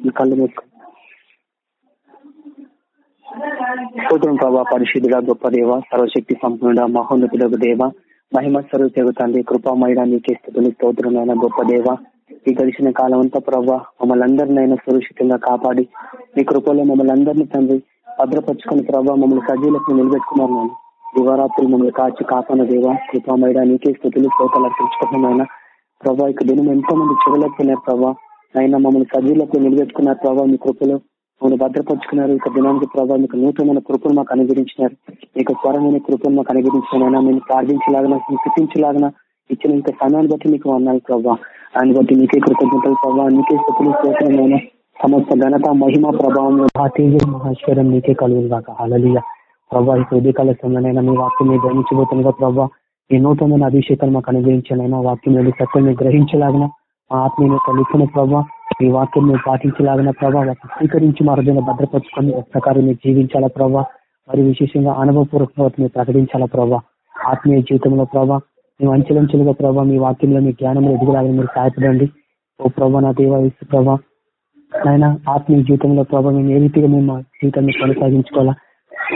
మీ కళ్ళు మూసుకో. స్తోత్రం ప్రభా పరిశుద్ధుడ గొప్ప దేవ సర్వశక్తి సంపన్నుడ మహోన్నతుడకు దేవ మహిమ స్వరూపకు తండ్రి కృపామయడా నీకే స్థితులు స్తోత్రమైన గొప్ప దేవ. ఈ గడిచిన కాలం అంతా ప్రభా మమ్మల్ని అందరినైనా సురక్షితంగా కాపాడి మీ కృపలో మమ్మల్ని అందరినీ తండ్రి భద్రపరుచుకుని ప్రభా మమ్మల్ని సజీలకు నిలబెట్టుకున్నారు నేను దివారాత్రులు మమ్మల్ని కాచి కాపాన దేవ కృపామయడా నీకే స్థితులు స్తోతాలు అర్పించుకోవడమైన ప్రభా ఇక దినం ఎంతో మంది చెవులెత్తున్నారు ప్రభా. ఆయన మమ్మల్ని సజీలకు నిలబెట్టుకున్నారు ప్రభావ మీ కృపలో మమ్మల్ని భద్రపరుచుకున్నారు. ఇక దినానికి ప్రభావ మీకు నూతనమైన కృపను మాకు అనుగ్రహించినారు. మీకు స్వరమైన కృపను మాకు అనుగ్రహించినైనా మేము ప్రార్థించలాగన స్థితించలాగిన ఇచ్చిన ఇంకా సమయాన్ని బట్టి మీకు అన్నారు ప్రభావ దాన్ని బట్టి మీకే కృతజ్ఞతలు ప్రభావ మీకే స్థుతులు స్తోత్రమైన సమస్త ఘనత మహిమ ప్రభావం. తేజ మహేశ్వరం మీకే కలుగులు కాక అలలియ ప్రభా ఈ హృదయకాల సమయంలో మీ వాక్యం గ్రహించబోతుందిగా ప్రభావ ఈ నూతనమైన అభిషేకాలు మాకు అనుగ్రహించాలైనా వాక్యం మీద సత్యం గ్రహించలాగినా ఆత్మీయ యొక్క లిఖన ప్రభావ ఈ వాక్యం మేము పాటించలాగిన ప్రభావ స్వీకరించి మా హృదయంలో భద్రపరుచుకొని ప్రకారం మీరు జీవించాలా ప్రభావ? మరి విశేషంగా అనుభవపూర్వకంగా మీరు ప్రకటించాలా ప్రభావ? ఆత్మీయ జీవితంలో ప్రభావ మేము అంచెలంచెలుగా ప్రభావ మీ వాక్యంలో మీ జ్ఞానంలో ఎదుగులాగని మీరు సహాయపడండి. ఓ ప్రభా నా దేవ ప్రభా ఆయన ఆత్మీయ జీవితంలో ప్రభావ మేము ఏ రీతిగా మేము మా జీవితాన్ని కొనసాగించుకోవాలా?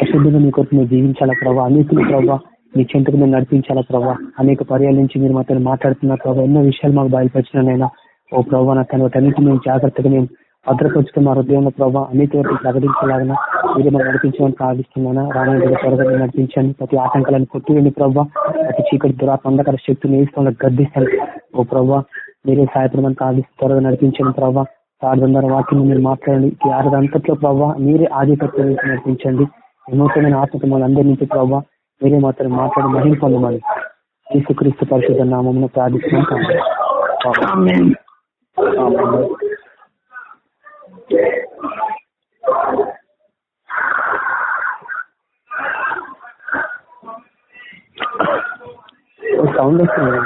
అశుద్ధిగా మీ కొరకు మేము జీవించాలా ప్రభావ? అనేకులు ప్రభావ మీ చెంతకు మేము నడిపించాలా ప్రభావ అనేక పర్యాల నుంచి మీరు మాతో మాట్లాడుతున్న ప్రభావ ఎన్నో విషయాలు మాకు బయలుపరిచినైనా ఓ ప్రభావ నాకు వాటన్నిటి మేము జాగ్రత్తగా మేము భద్రపరుచుకున్న హృదయంలో ప్రభావ అనేక వరకు ప్రకటించలాగిన మీరు మనం నడిపించమని ప్రార్థిస్తున్నాను. రానున్న త్వరగా నడిపించండి. ప్రతి ఆటంకాలను కొట్టివేయండి ప్రభావ ప్రతి చీకటి దురాత్మ అంధకార శక్తిని వేసుకోవాలి గద్దిస్తాను. ఓ ప్రభావ మీరే సాయపడమని ప్రార్థిస్తూ త్వరగా నడిపించండి ప్రభావ ప్రార్థన వాక్యం మీరు మాట్లాడండి. ఈ ఆరు అంతట్లో ప్రభావ మీరే ఆధిపత్యం నడిపించండి. విమోచమైన ఆత్మక మనందరి నుంచి ప్రభావ మీరే మాత్రం మాట్లాడి మహిళ పొందమని యేసుక్రీస్తు పరిశుద్ధ నామం ప్రార్థిస్తున్నాం సౌండ్ వస్తుంది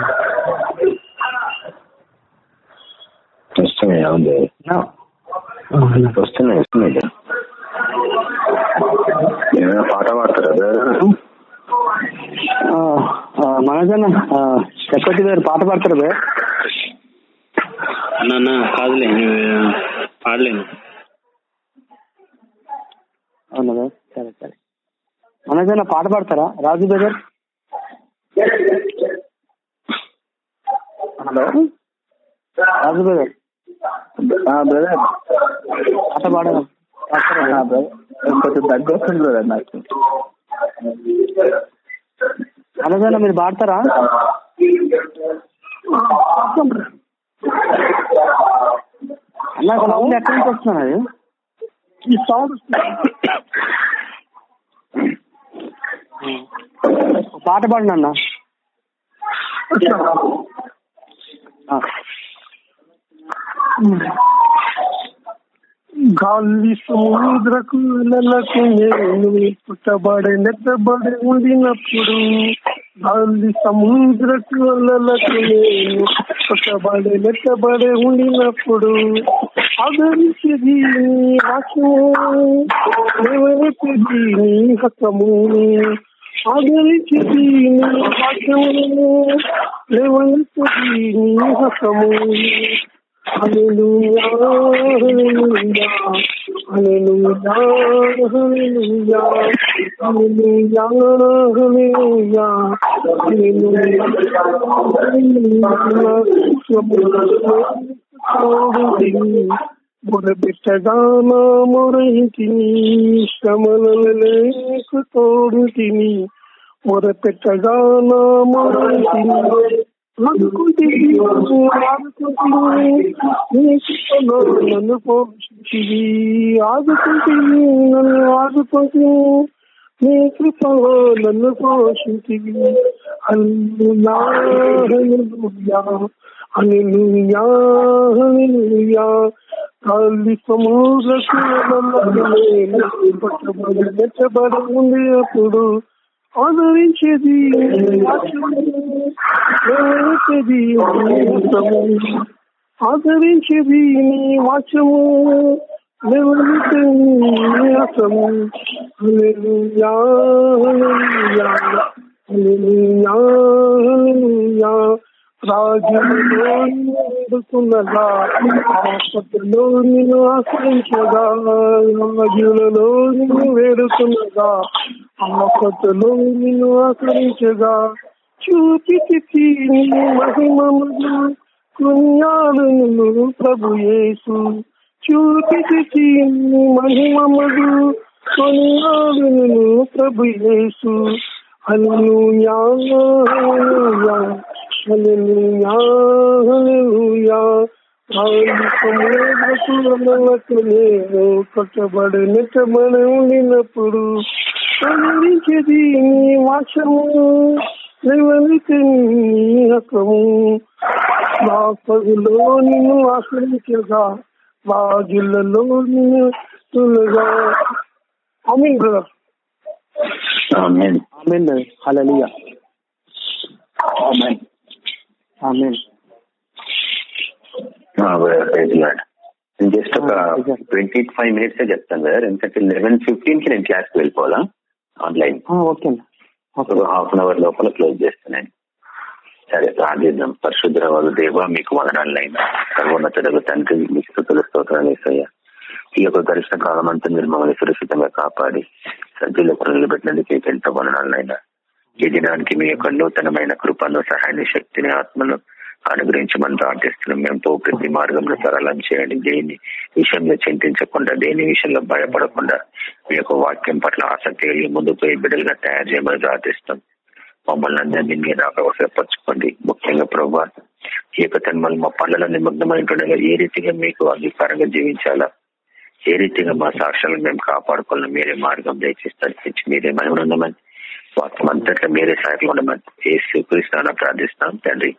వస్తున్నాయి? ఉంది. వస్తున్నాయి వస్తున్నాయి. ఏమైనా పాట పాడతారా మనజన్న చక్రవర్తి గారు పాట పాడతారు బే? అన్న కాదులే పాడలేను. అవునా బే? సరే సరే. మనజన్న పాట పాడతారా? Raju brother? Hello? Raju brother? Brother. పాట పాడదాం కొంచెం దగ్గర వస్తుంది బ్రదర్ నాకు. మనజన్న మీరు పాడతారా? అన్న సౌండ్ ఎక్కడి నుంచి వస్తున్నది ఈ సౌండ్ పాట పాడిన అన్న. గాలి సముద్రకు నెలకు నేను పుట్టబడే నెట్టబడి ఉండినప్పుడు గాలి సముద్రకు నెలకు నేను పుట్టబడే నెత్తబడే ఉండినప్పుడు ఆదరించేది నీ వాక్యము నీ హస్తము ఆదరించేది నీ వాక్యము నీ హస్తము మొరబిట్టగా నా మొరహికి శ్రమలు లేకు తోడు తిని మొరపెట్టగా నా మొరహికి నన్ను పోషించివి ఆదుకుంటుంది నన్ను ఆదుకుంటుంది నీ కృపలో నన్ను పోషించివి హల్లెలూయా హల్లెలూయా హల్లెలూయా హల్లెలూయా కాలి సముద్రకు పట్టబడి మెచ్చబడి ఉంది అప్పుడు ఆదరించేది లేవనెత్తేది నీ హస్తము. ఆదరించేది నీ వాక్యము లేవనెత్తేది నీ హస్తము. హల్లెలూయా, హల్లెలూయా, హల్లెలూయా, హల్లెలూయా. రాజులలో నిన్ను ఆశ్రయించగా రాజులలో నిన్ను వేడుకున్నగా ఆపత్తులో నిన్ను ఆశ్రయించగా చూపితి నీ మహిమములు కొనియాడును ప్రభు యేసు చూపితి నీ మహిమములు కొనియాడును ప్రభు యేసు హల్లెలూయా హల్లెలూయా. హల్లెలూయా హల్లెలూయా సముద్రకులే కొట్టబడి నెట్టబడి ఉండినప్పుడు కలిగించేది నీ వాసము లేవలితే నీ హకము నా పగులో నిన్ను ఆశ్రయించగా మా జిల్లలో నిన్ను తులగా అమీ బ్రదర్. ఆమేన్. ఆమెన్ హలలియా ఆమేన్. జస్ట్ ఒక ట్వంటీ ఫైవ్ మినిట్స్ చెప్తాను సార్. ఎందుకంటే లెవెన్ ఫిఫ్టీన్కి నేను క్లాస్కి వెళ్ళిపోవాలా? Online okay half an hour లోపల క్లోజ్ చేస్తున్నాను సరే ప్రార్థిద్దాం పరిశుద్ధ వాళ్ళు దేవ మీకు వదనాలైనా సర్వోన్నతుడు తండ్రి మీ స్థుతుల స్తోత్రాలు వేసయ్యా ఈ యొక్క గరిష్ట కాలం అంతా మీరు మమ్మల్ని సురక్షితంగా కాపాడి సజ్జులకు నిలబెట్టినందుకు మీకు ఎంతో వదనాలైనా ఈ దినానికి మీ యొక్క నూతనమైన కృపను సహాయాన్ని శక్తిని ఆత్మను అనుగ్రహించమని ప్రార్థిస్తున్నాం. మేము పో ప్రతి మార్గంలో సరళం చేయండి. దేని విషయంలో చింతించకుండా దేని విషయంలో భయపడకుండా మీ యొక్క వాక్యం పట్ల ఆసక్తి కలిగి ముందుకు బిడ్డలుగా తయారు చేయమని ప్రార్థిస్తాం మమ్మల్ని అందరినీ మీరు అవసరపరచుకోండి ముఖ్యంగా ప్రభా ఈ యొక్క తన్మలు మా పనులలో నిమగ్నమైంటుండగా ఏ రీతిగా మీకు అంగీకారంగా జీవించాలా? ఏ రీతిగా మా సాక్ష్యాలను మేము కాపాడుకోవాలని మీరే మార్గం దయచేస్తారు మీరే మహిమ వాక్యం అంతట్లో మీరే సహాయం ఉండమని ఏ స్వీకరిస్తానో ప్రార్థిస్తాం తండ్రి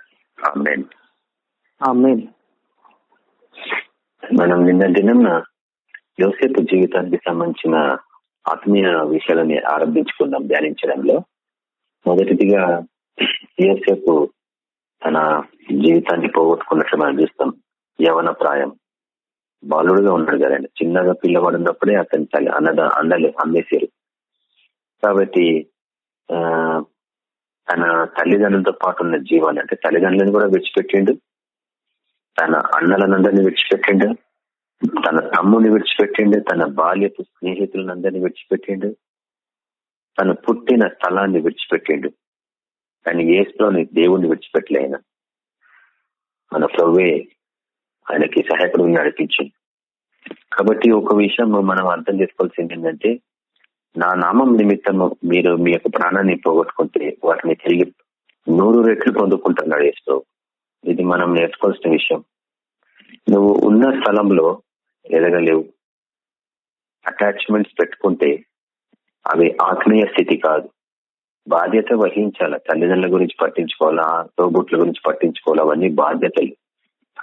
మనం నిన్న దినం యోసేపు జీవితానికి సంబంధించిన ఆత్మీయ విషయాలని ఆరంభించుకున్నాం ధ్యానించడంలో. మొదటిదిగా యోసేపు తన జీవితాన్ని పోగొట్టుకున్నట్లు మనం చూస్తాం. యవన ప్రాయం బాలుడుగా ఉన్నాడు కదండి చిన్నగా పిల్లవాడు ఉన్నప్పుడే అతని తల్లి అన్నద అన్నలు అమ్మేశారు. కాబట్టి తన తల్లిదండ్రులతో పాటు ఉన్న జీవాన్ని అంటే తల్లిదండ్రులను కూడా విడిచిపెట్టిండు. తన అన్నలనందరినీ విడిచిపెట్టిండు. తన తమ్ముని విడిచిపెట్టిండు. తన బాల్యపు స్నేహితులందరినీ విడిచిపెట్టిండు. తను పుట్టిన స్థలాన్ని విడిచిపెట్టిండు. కానీ ఏసులోని దేవుణ్ణి విడిచిపెట్టలే ఆయన. మన ప్రవ్వే ఆయనకి సహాయకుడు నడిపించింది కాబట్టి ఒక విషయం మనం అర్థం చేసుకోవాల్సింది ఏంటంటే నా నామం నిమిత్తము మీరు మీ యొక్క ప్రాణాన్ని పోగొట్టుకుంటే వాటిని తిరిగి నూరు రెట్లు పొందుకుంటున్నాడు ఏసు ఇది మనం నేర్చుకోవాల్సిన విషయం. నువ్వు ఉన్న స్థలంలో ఎదగలేవు. అటాచ్మెంట్స్ పెట్టుకుంటే అవి ఆత్మీయ స్థితి కాదు. బాధ్యత వహించాల? తల్లిదండ్రుల గురించి పట్టించుకోవాలా? తోబుట్ల గురించి పట్టించుకోవాలా? అవన్నీ బాధ్యతలు.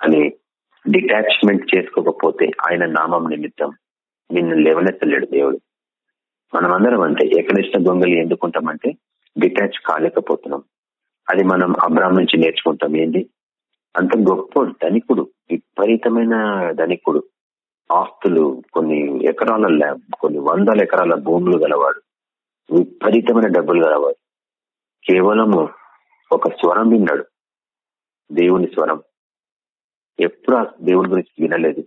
అని డిటాచ్మెంట్ చేసుకోకపోతే ఆయన నామం నిమిత్తం నిన్ను లేవనెత్తలేడు దేవుడు. మనమందరం అంతే ఏకనిష్ట దొంగలు ఎందుకుంటామంటే డిటాచ్ కాలేకపోతున్నాం. అది మనం అబ్రామ్ నుంచి నేర్చుకుంటాం ఏంటి అంత గొప్ప ధనికుడు విపరీతమైన ధనికుడు. ఆస్తులు కొన్ని ఎకరాల ల్యాబ్ కొన్ని వందల ఎకరాల భూములు గలవాడు. విపరీతమైన డబ్బులు గలవాడు. కేవలము ఒక స్వరం విన్నాడు. దేవుని స్వరం. ఎప్పుడు ఆ దేవుని గురించి వినలేదు.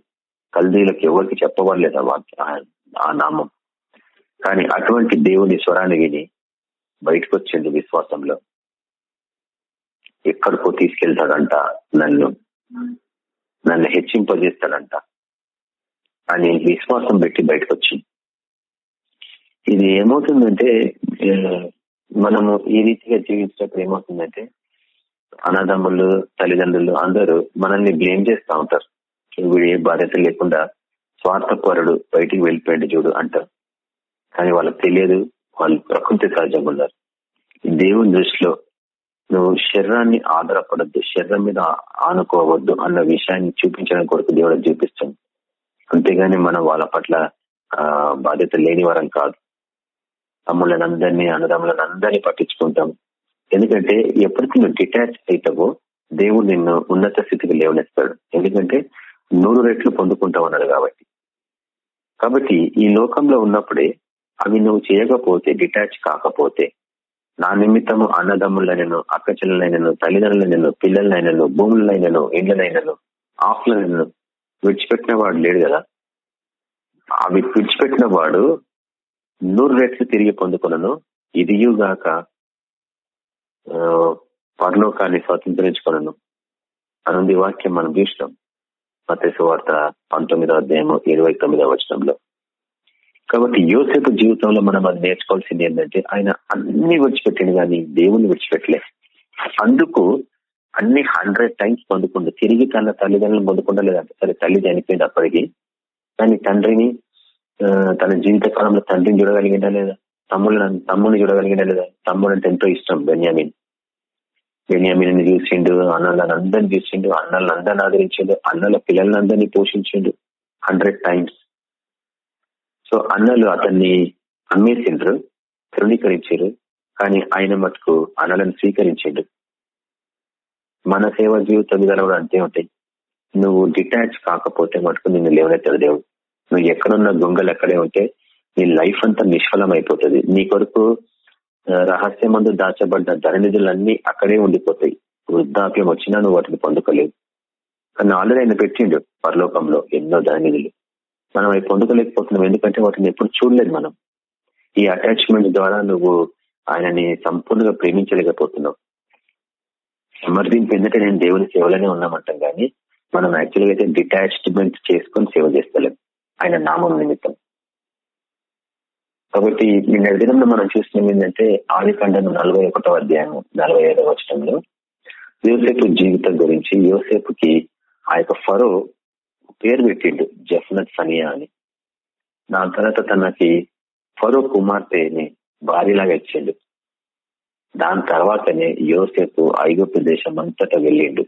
కల్దీలకు ఎవరికి చెప్పబడలేదు ఆ ఆ నామం. కానీ అటువంటి దేవుని స్వరాన్ని విని బయటకు వచ్చింది విశ్వాసంలో. ఎక్కడికో తీసుకెళ్తాడంట నన్ను. నన్ను హెచ్చింపజేస్తాడంట. అని విశ్వాసం పెట్టి బయటకు వచ్చింది ఇది ఏమవుతుందంటే మనము ఈ రీతిగా జీవించినప్పుడు ఏమవుతుందంటే అన్నదమ్ములు తల్లిదండ్రులు అందరూ మనల్ని బ్లేమ్ చేస్తూ ఉంటారు. వీడు ఏ బాధ్యత లేకుండా స్వార్థపరుడు బయటికి వెళ్ళిపోయాడు చూడు అంటారు. కానీ వాళ్ళకి తెలియదు వాళ్ళు ప్రకృతి సహజంగా ఉన్నారు. దేవుని దృష్టిలో నువ్వు శరీరాన్ని ఆధారపడద్దు శరీరం మీద ఆనుకోవద్దు అన్న విషయాన్ని చూపించడం కొరకు దేవుడు చూపిస్తుంది. అంతేగాని మనం వాళ్ళ పట్ల బాధ్యత లేని వారం కాదు. తమ్ముళ్ళని అందరినీ అన్నదమ్ములను అందరినీ పట్టించుకుంటాం. ఎందుకంటే ఎప్పటికీ నువ్వు డిటాచ్ అవుతావో దేవుడు నిన్ను ఉన్నత స్థితికి లేవనెస్తాడు. ఎందుకంటే నూరు రెట్లు పొందుకుంటావు అన్నాడు కాబట్టి. కాబట్టి ఈ లోకంలో ఉన్నప్పుడే అవి నువ్వు చేయకపోతే డిటాచ్ కాకపోతే నా నిమిత్తము అన్నదమ్ములైనను అక్కచెల్లనైనను తల్లిదండ్రులైనను పిల్లలైనను భూములైనను ఇండ్లనైనను ఆఫ్లైనను విడిచిపెట్టిన వాడు లేడు కదా? అవి విడిచిపెట్టిన వాడు నూరు రెట్లు తిరిగి పొందుకున్నాను ఇదియుగాక పరలోకాన్ని స్వతంత్రించుకున్నాను అనుంది వాక్యం మనం చూసినాం. మత్స్సు వార్త పంతొమ్మిదో అధ్యాయము ఇరవై తొమ్మిదో వచనంలో. కాబట్టి యోసేపు జీవితంలో మనం అది నేర్చుకోవాల్సింది ఏంటంటే ఆయన అన్ని విడిచిపెట్టింది కానీ దేవుణ్ణి విడిచిపెట్టలే. అందుకు అన్ని హండ్రెడ్ టైమ్స్ పొందుకుండు. తిరిగి తన తల్లిదండ్రులు పొందుకుండా లేదంటే సరే తల్లి చనిపోయింది అప్పటికి. కానీ తండ్రిని తన జీవిత కాలంలో తండ్రిని చూడగలిగిందా లేదా? తమ్ముడు తమ్ముడిని చూడగలిగిందా లేదా? తమ్ముడు అంటే ఎంతో ఇష్టం బెన్యామిన్. బెన్యామిన్ చూసిండు అన్నలను అందరిని చూసిండు అన్నలను అందరిని ఆదరించిండు అన్నల పిల్లలందరినీ పోషించిండు. హండ్రెడ్ టైమ్స్ సో అన్నలు అతన్ని అమ్మేసిండ్రు తృణీకరించారు కానీ ఆయన మటుకు అన్నలను స్వీకరించిండు మన సేవ జీవితం విధానం కూడా అంతే ఉంటాయి. నువ్వు డిటాచ్ కాకపోతే మటుకు నిన్ను లేవనెత్తాడు దేవుడు. నువ్వు ఎక్కడున్న గుంగలు ఎక్కడే ఉంటే నీ లైఫ్ అంతా నిష్ఫలం అయిపోతుంది. నీ కొరకు రహస్యమందు దాచబడ్డ ధరనిధులన్నీ అక్కడే ఉండిపోతాయి. వృద్ధాప్యం వచ్చినా నువ్వు వాటిని పొందుకోలేవు. కానీ ఆల్రెడీ ఆయన పెట్టిండు పరలోకంలో ఎన్నో ధరనిధులు మనం అవి పొందుకోలేకపోతున్నాం. ఎందుకంటే వాటిని ఎప్పుడు చూడలేదు మనం. ఈ అటాచ్మెంట్ ద్వారా నువ్వు ఆయనని సంపూర్ణంగా ప్రేమించలేకపోతున్నావు. సమర్థింపు ఎందుకంటే నేను దేవుని సేవలోనే ఉన్నామంటాం కానీ మనం యాక్చువల్గా అయితే డిటాచ్మెంట్ చేసుకొని సేవ చేస్తలేం. ఆయన నామం నిమిత్తం. కాబట్టి నిన్న దినంలో మనం చూస్తున్నాం ఏంటంటే ఆదికాండం నలభై ఒకటో అధ్యాయం నలభై ఐదవ వచ్చంలో యోసేపు జీవితం గురించి యోసేపుకి ఆ యొక్క ఫరో పేరు పెట్టిండు జఫ్నత్ సనియా అని. దాని తర్వాత తనకి ఫరో కుమార్తెని భార్యలాగా ఇచ్చిండు. దాని తర్వాతనే యోసేపు ఐగుప్తు దేశం అంతటా వెళ్ళిండు.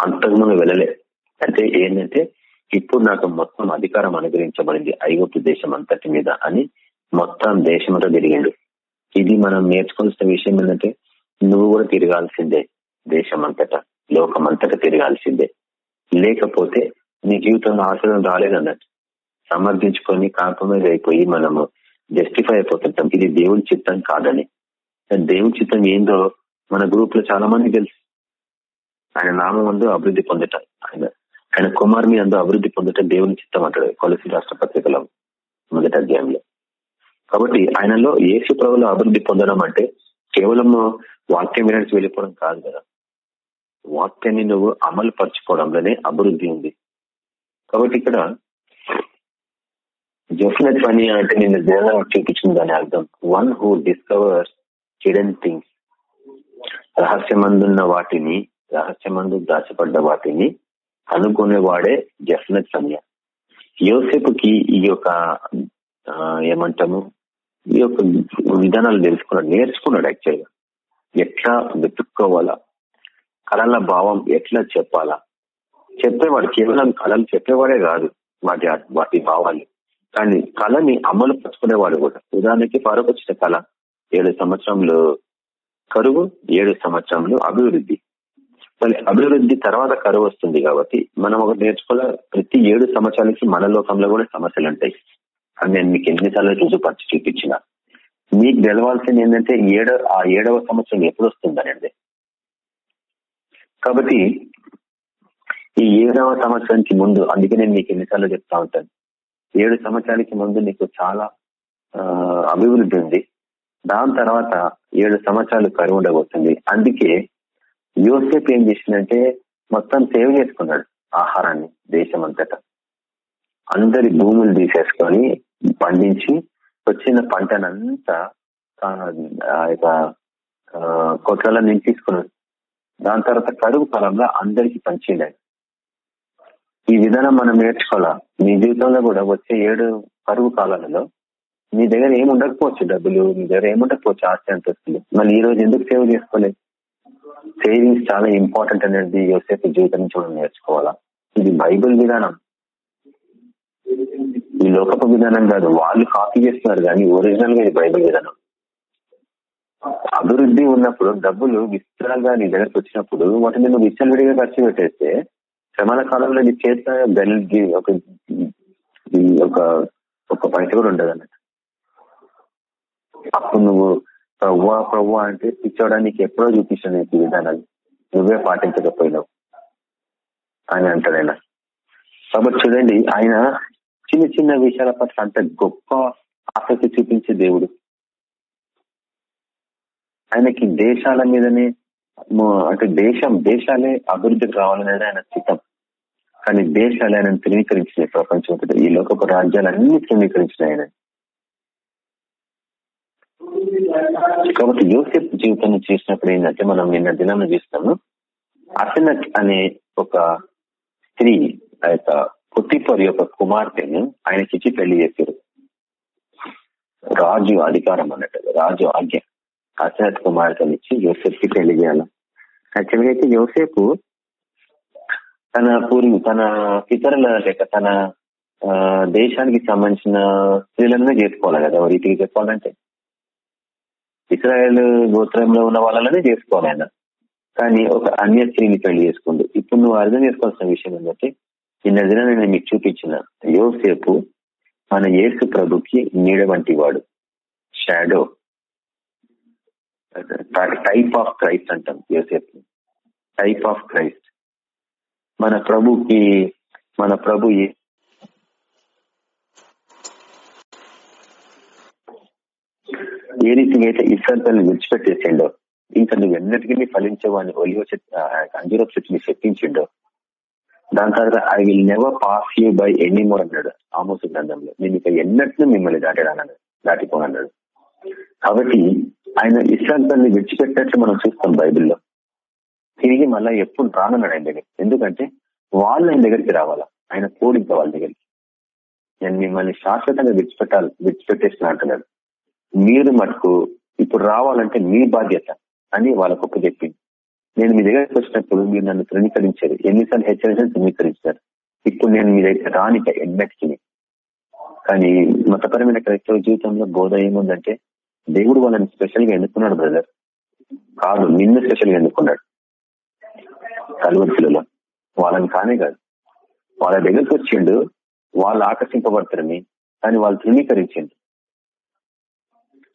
అంతకుముందు వెళ్ళలే. అంటే ఏంటంటే ఇప్పుడు నాకు మొత్తం అధికారం అనుగ్రహించబడింది ఐగుప్తు దేశం అంతటి మీద అని మొత్తం దేశమంతా తిరిగిండు. ఇది మనం నేర్చుకోవాల్సిన విషయం ఏంటంటే నువ్వు కూడా తిరగాల్సిందే దేశం అంతటా లోకం అంతటా తిరగాల్సిందే. లేకపోతే నీ జీవితంలో ఆశ్రదం రాలేదన్నట్టు సమర్థించుకొని కాంప్రమైజ్ అయిపోయి మనము జస్టిఫై అయిపోతుంటాం. ఇది దేవుని చిత్తం కాదని. దేవుని చిత్తం ఏందో మన గ్రూప్లో చాలా మంది తెలుసు. ఆయన నామం అందు అభివృద్ధి పొందట ఆయన ఆయన కుమార్ మీ అందు అభివృద్ధి పొందట దేవుని చిత్తం అంటాడు. కొలసి రాష్ట్ర పత్రికలో మొదటి అధ్యాయంలో. కాబట్టి ఆయనలో ఏసు ప్రభులో అభివృద్ధి పొందడం అంటే కేవలం వాక్యం వినడానికి వెళ్ళిపోవడం కాదు కదా. వాక్యాన్ని నువ్వు అమలు పరచుకోవడంలోనే అభివృద్ధి ఉంది. కాబట్టి ఇక్కడ జఫ్నత్ పని అంటే నిన్న దేవ చూపించింది దాని అర్థం. One who discovers hidden things రహస్యమందున్న వాటిని రహస్యమందు దాచబడ్డ వాటిని కనుగొనేవాడే జఫ్నత్ సమయ యోసేపుకి ఈ యొక్క ఏమంటాము ఈ యొక్క విధానాలు తెలుసుకున్నాడు నేర్చుకున్నాడు యాక్చువల్గా ఎట్లా వెతుక్కోవాలా? కళల భావం ఎట్లా చెప్పాలా? చెప్పేవాడు కేవలం కళలు చెప్పేవాడే కాదు వాటి వాటి భావాలు కానీ కళని అమలు పరుచుకునేవాడు కూడా. ఉదాహరణకి ఫారూక్ వచ్చిన కళ ఏడు సంవత్సరంలో కరువు ఏడు సంవత్సరంలో అభివృద్ధి. మళ్ళీ అభివృద్ధి తర్వాత కరువు వస్తుంది కాబట్టి మనం ఒకటి నేర్చుకోవాలి? ప్రతి ఏడు సంవత్సరాలకి మన లోకంలో కూడా సమస్యలు ఉంటాయి. అని నేను మీకు ఎన్నిసార్లు రుజుపరిచి చూపించిన. మీకు తెలవాల్సింది ఏంటంటే ఏడో ఆ ఏడవ సంవత్సరం ఎప్పుడు వస్తుందనండి కాబట్టి ఈ ఏడవ సంవత్సరానికి ముందు అందుకే నేను మీకు ఎన్నిసార్లు చెప్తా ఉంటాను. ఏడు సంవత్సరాలకి ముందు నీకు చాలా అభివృద్ధి ఉంది. దాని తర్వాత ఏడు సంవత్సరాలు కరువు ఉండబోతుంది. అందుకే యోసేపు ఏం చేసిందంటే మొత్తం సేవ్ చేసుకున్నాడు ఆహారాన్ని దేశం అంతటా. అందరి భూములు తీసేసుకొని పండించి వచ్చిన పంటనంతా ఆ యొక్క కొట్ల నుంచి తీసుకున్నాడు. దాని తర్వాత కరువు కాలంలో అందరికి పంచిండే ఈ విధానం మనం నేర్చుకోవాలా? మీ జీవితంలో కూడా వచ్చే ఏడు కరువు కాలాలలో మీ దగ్గర ఏమి ఉండకపోవచ్చు డబ్బులు మీ దగ్గర ఏముండకపోవచ్చు ఆస్తి అంతస్తులు? మళ్ళీ ఈ రోజు ఎందుకు సేవ్ చేసుకోలేదు? సేవింగ్స్ చాలా ఇంపార్టెంట్ అనేది యోసేపు జీవితం నుంచి మనం నేర్చుకోవాలా? ఇది బైబుల్ విధానం. ఈ లోకపు విధానం కాదు వాళ్ళు కాపీ చేస్తున్నారు కానీ ఒరిజినల్గా ఇది బైబుల్ విధానం. అభివృద్ధి ఉన్నప్పుడు డబ్బులు విస్తరంగా నీ దగ్గరకు వచ్చినప్పుడు వాటిని నువ్వు విచ్చలవిడిగా ఖర్చు పెట్టేస్తే శ్రమల కాలంలో నీ చేత బెల్కి ఒక ఒక ఒక పైస కూడా ఉండదు అన్నట్టు. అప్పుడు నువ్వు ప్రవ్వా ప్రవ్వా అంటే పిచ్చోడానికి ఎప్పుడో చూపించాను నీకు విధానాలు. నువ్వే పాటించకపోయినావు. అని అంటాడు ఆయన. కాబట్టి చూడండి ఆయన చిన్న చిన్న విషయాల పట్ల అంత గొప్ప ఆసక్తి చూపించే దేవుడు. ఆయనకి దేశాల మీదనే అంటే దేశం దేశాలే అభివృద్ధికి రావాలనేది ఆయన చిత్తం. కానీ దేశాలు ఆయన తృణీకరించినాయి ప్రపంచం ఈ లోకపు రాజ్యాలన్నీ తృణీకరించినాయి ఆయన కాబట్టి యోసెఫ్ జీవితాన్ని చేసినప్పుడు ఏంటంటే మనం నిన్న దినం చూస్తాము అసనక్ అనే ఒక స్త్రీ ఆ యొక్క పుట్టిపర్ యొక్క కుమార్తెను ఆయనకిచ్చి పెళ్ళి చేశారు. రాజు అధికారం అన్నట్టు రాజు ఆజ్ఞ. అసహత్ కుమార్తెని ఇచ్చి యోసెఫ్కి పెళ్ళి చేయాలి యాక్చువల్గా అయితే యోసేపు తన పూర్వీ తన పితరుల లేక తన ఆ, దేశానికి సంబంధించిన స్త్రీలను చేసుకోవాలి కదా. ఓ రీతికి చెప్పాలంటే ఇస్రాయేల్ గోత్రంలో ఉన్న వాళ్ళనే చేసుకోవాలి ఆయన. కానీ ఒక అన్య స్త్రీని పెళ్ళి చేసుకుంది. ఇప్పుడు నువ్వు అర్థం చేసుకోవాల్సిన విషయం ఏంటంటే నిన్న దిన నేను మీకు చూపించిన యోసేపు మన యేసు ప్రభుకి నీడ వంటి వాడు షాడో టైప్ ఆఫ్ క్రైస్ట్ అంటాం యోసేఫ్ టైప్ ఆఫ్ క్రైస్ట్ మన ప్రభుకి మన ప్రభు ఏ- ఏ రీతిగా అయితే ఇస్రాయల్ విడిచిపెట్టేసిండో ఇంకా నువ్వు ఎన్నటికీ ఫలించేవాడిని ఒలివ చెట్టు అంజూరపు చెట్టుని చెప్పించిండో దాని తర్వాత I will never pass you by any more అన్నాడు ఆమోసు గ్రంథంలో. నేను ఇక ఎన్నటిని మిమ్మల్ని దాటాడన్నాడు దాటిపోనన్నాడు. కాబట్టి ఆయన ఇష్టాంతాన్ని విడిచిపెట్టినట్లు మనం చూస్తాం బైబిల్లో. తిరిగి మళ్ళీ ఎప్పుడు రానన్నాడు ఆయన. దగ్గర ఎందుకంటే వాళ్ళు ఆయన దగ్గరికి రావాలా? ఆయన కోడి వాళ్ళ దగ్గరికి. నేను మిమ్మల్ని శాశ్వతంగా విడిచిపెట్టాలి విడిచిపెట్టేసిన అంటున్నాడు. మీరు మటుకు ఇప్పుడు రావాలంటే మీ బాధ్యత అని వాళ్ళకు ఒప్పు చెప్పింది. నేను మీ దగ్గరికి వచ్చినప్పుడు మీరు నన్ను తృణీకరించారు. ఎన్నిసార్లు హెచ్చరించారు తృణీకరించారు. ఇప్పుడు నేను మీ దగ్గర రానిక ఎన్నటికి కానీ మతపరమైన క్రైస్తవ జీవితంలో బోధ ఏముందంటే దేవుడు వాళ్ళని స్పెషల్గా ఎన్నుకున్నాడు బ్రదర్ కాదు నిన్ను స్పెషల్గా ఎన్నుకున్నాడు. కలువరిశిలలో వాళ్ళని కానే కాదు. వాళ్ళ దగ్గరికి వచ్చిండు వాళ్ళు ఆకర్షింపబడతారని కానీ వాళ్ళు తృణీకరించిండు.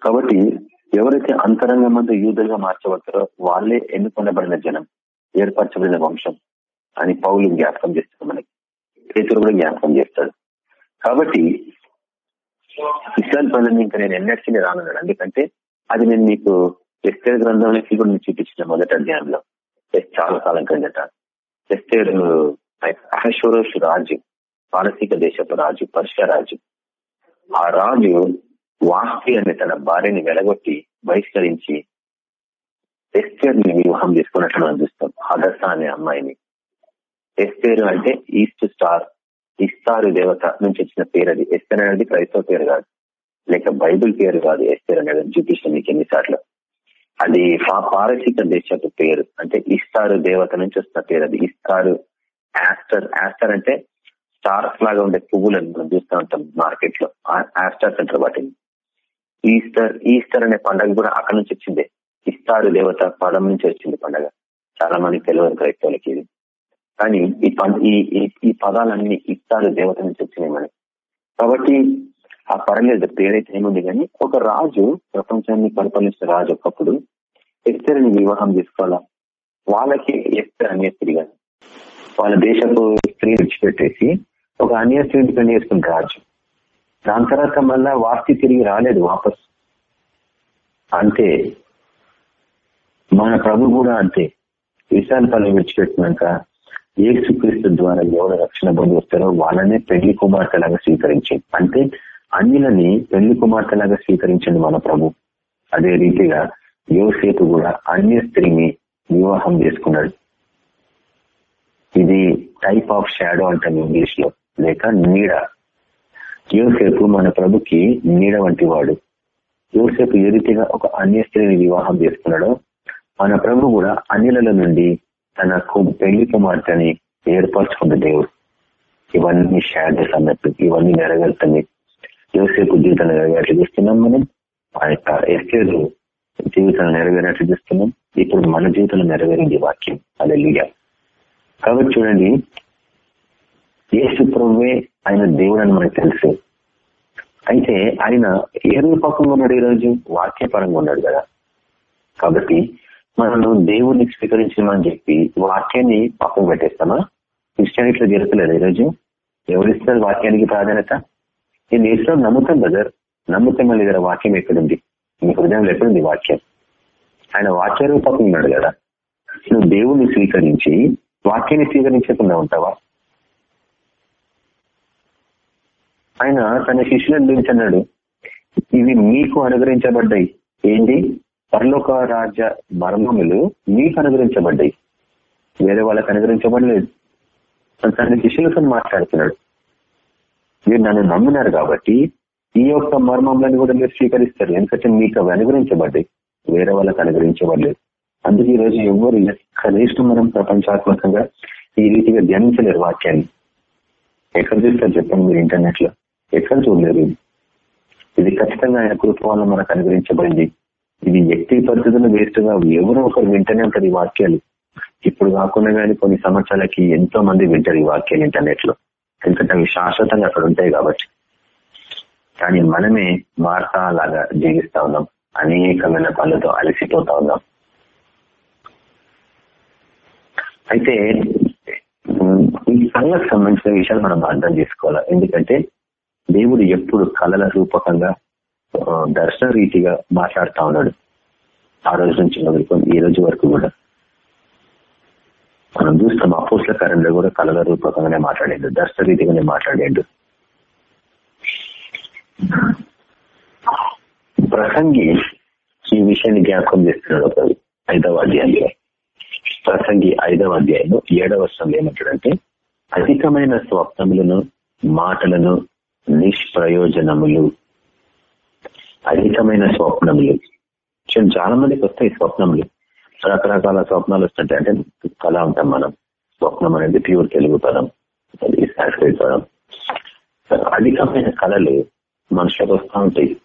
కాబట్టి ఎవరైతే అంతరంగ మందు యూదులుగా మార్చబడతారో వాళ్ళే ఎన్నుకొనబడిన జనం ఏర్పరచబడిన వంశం అని పౌలు జ్ఞాపకం చేస్తాడు మనకి. పేతురు కూడా జ్ఞాపకం చేస్తాడు. కాబట్టి ఇస్రాయల్ పనులని ఇంకా నేను ఎన్నటికీ రానున్నాడు. ఎందుకంటే అది నేను మీకు ఎస్టేర్ గ్రంథంలోకి కూడా నేను చూపించిన మొదట అధ్యాయంలో. చాలా కాలం కిందట ఎస్టేర్ అహశ్వరోష్ రాజు పారసీక దేశపు రాజు పర్షియా రాజు. ఆ రాజు వాస్తి అనే తన భార్యని వెలగొట్టి బహిష్కరించి ఎస్టేర్ని వివాహం చేసుకున్నట్లు మనం చూస్తాం. హదస అనే అమ్మాయిని. ఎస్టేర్ అంటే ఈస్ట్ స్టార్ ఇస్తారు దేవత నుంచి వచ్చిన పేరు అది ఎస్తర్ అనేది క్రైస్తవ పేరు కాదు. లేక బైబిల్ పేరు కాదు ఎస్తర్ అనేది చూపిస్తాను మీకు ఎన్నిసార్లు. అది పా- పారసీక దేశపు పేరు. అంటే ఇస్తారు దేవత నుంచి వస్తున్న పేరు అది. ఇస్తారు యాస్టర్ యాస్టర్ అంటే స్టార్స్ లాగా ఉండే పువ్వులను మనం చూస్తూ ఉంటాం మార్కెట్లో యాస్టర్స్ అంటారు వాటిని. ఈస్టర్ ఈస్టర్ అనే పండుగ కూడా అక్కడ నుంచి వచ్చిందే. ఇస్తారు దేవత పదం నుంచి వచ్చింది పండగ. చాలా మందికి తెలియదు క్రైస్తవులకి ఇది. కానీ ఈ ఈ ఈ- పదాలన్నీ ఇస్తారు దేవత నుంచి వచ్చినాయి మనకి కాబట్టి ఆ పర్లేదు పేరైతే ఏముంది కానీ ఒక రాజు ప్రపంచాన్ని పరిపాలిస్తే రాజు ఒకప్పుడు ఎస్తరిని వివాహం చేసుకోవాలా? వాళ్ళకి ఎస్తర్ అనే స్త్రీగా వాళ్ళ దేశపు స్త్రీ విడిచిపెట్టేసి ఒక అన్య స్త్రీని పెళ్ళి రాజు. దాని తర్వాత మళ్ళా వార్తి తిరిగి రాలేదు వాపస్. అంతే. మన ప్రభు కూడా అంతే. విశాలపల్లి విడిచిపెట్టినాక ఏసుక్రీస్తు ద్వారా ఎవరు రక్షణ పొందుతారో వాళ్ళనే పెళ్ళి కుమార్తెలాగా స్వీకరించింది అంటే అన్యులని పెళ్ళి కుమార్తెలాగా స్వీకరించండి మన ప్రభు. అదే రీతిగా యోసేపు కూడా అన్య స్త్రీని వివాహం చేసుకున్నాడు. ఇది టైప్ ఆఫ్ షాడో అంటాం ఇంగ్లీష్లో లేక నీడ. యోసేపు మన ప్రభుకి నీడ వంటి వాడు. యోసేపు ఏ రీతిగా ఒక అన్య స్త్రీని వివాహం చేసుకున్నాడో మన ప్రభు కూడా అన్యుల నుండి తన కు- పెళ్ళి కుమార్తెని ఏర్పరచుకుంది దేవుడు. ఇవన్నీ షాడోస్ అన్నట్టు ఇవన్నీ నెరవేరుతుంది యోసేపు జీవితాన్ని నెరవేరట్లు చూస్తున్నాం మనం. ఆ యొక్క ఎస్కేలు జీవితం నెరవేరినట్లు చూస్తున్నాం. ఇప్పుడు మన జీవితంలో నెరవేరింది వాక్యం. అదే లీడ కాబట్టి చూడండి యేసు ప్రభువే ఆయన దేవుడు అని మనకు తెలుసు. అయితే ఆయన ఏ రూపకంగా ఉన్నాడు ఈరోజు? వాక్యపరంగా ఉన్నాడు కదా. కాబట్టి మనం దేవుణ్ణి స్వీకరించమని చెప్పి వాక్యాన్ని పక్కన పెట్టేస్తామా? క్రిస్టియానిట్లో జరుగుతులేదు ఈరోజు. ఎవరిస్తారు వాక్యానికి ప్రాధాన్యత? నేను నేర్చులో నమ్ముతాం బ్రదర్ నమ్ముతాం మళ్ళీ వాక్యం ఎక్కడుంది? మీ హృదయంలో ఎక్కడుంది వాక్యం? ఆయన వాక్య రూపకం ఉన్నాడు కదా. నువ్వు దేవుణ్ణి స్వీకరించి వాక్యాన్ని స్వీకరించకుండా ఉంటావా? ఆయన తన శిష్యులను గురించి అన్నాడు ఇవి మీకు అనుగ్రహించబడ్డాయి. ఏంటి? పరలోక రాజ్య మర్మములు మీకు అనుగ్రహించబడ్డాయి. వేరే వాళ్ళకి అనుగ్రహించబడలేదు. తన శిష్యులతో మాట్లాడుతున్నాడు. మీరు నన్ను నమ్మినారు కాబట్టి ఈ యొక్క మర్మంలను కూడా మీరు స్వీకరిస్తారు. ఎందుకంటే మీకు అవి అనుగ్రహించబడ్డాయి. వేరే వాళ్ళకి అనుగ్రహించబడలేదు. అందుకే ఈ రోజు ఎవరు కనీసం మనం ప్రపంచాత్మకంగా ఈ రీతిగా ధ్యానించలేరు వాక్యాన్ని. ఎక్కడ చూస్తారు చెప్పండి మీరు ఇంటర్నెట్లో ఎక్కడ చూడలేరు? ఇది ఖచ్చితంగా ఆయన కృప వల్ల మనకు అనుగ్రహించబడింది. ఇది వ్యక్తి పద్ధతులు వేస్ట్గా ఎవరో ఒకరు వింటనే ఉంటారు ఈ వాక్యాలు. ఇప్పుడు కాకుండా కానీ కొన్ని సంవత్సరాలకి ఎంతో మంది వింటారు ఈ వాక్యాలు ఇంటర్నెట్లో. ఎందుకంటే అవి శాశ్వతంగా అక్కడ ఉంటాయి కాబట్టి. కానీ మనమే మార్తా లాగా జీవిస్తా ఉన్నాం. అనేకమైన పనులతో అలసిపోతా ఉన్నాం. అయితే ఈ కళ్ళకు సంబంధించిన విషయాలు మనం అర్థం చేసుకోవాలి? ఎందుకంటే దేవుడు ఎప్పుడు కళల రూపకంగా దర్శన రీతిగా మాట్లాడుతా ఉన్నాడు. ఆ రోజు నుంచి మొదలుకొని ఈ రోజు వరకు కూడా. మనం చూస్తాం అపోస్ల కరెంట్లో కూడా కలల రూపకంగానే మాట్లాడాడు దర్శన రీతిగానే మాట్లాడాడు. ప్రసంగి ఈ విషయాన్ని జ్ఞాపకం చేస్తున్నాడు ఒక ఐదవ అధ్యాయంలో. ప్రసంగి ఐదవ అధ్యాయం ఏడవ వర్షంలో ఏమంటాడంటే అధికమైన స్వప్నములను మాటలను నిష్ప్రయోజనములు అధికమైన స్వప్నములు. చాలా మందికి వస్తాయి స్వప్నములు. రకరకాల స్వప్నాలు వస్తుంటాయి. అంటే కళ ఉంటాం మనం. స్వప్నం అనేది ప్యూర్ తెలుగు పదం. అది పదం. అధికమైన కళలు మనుషులకు వస్తూ ఉంటాయి.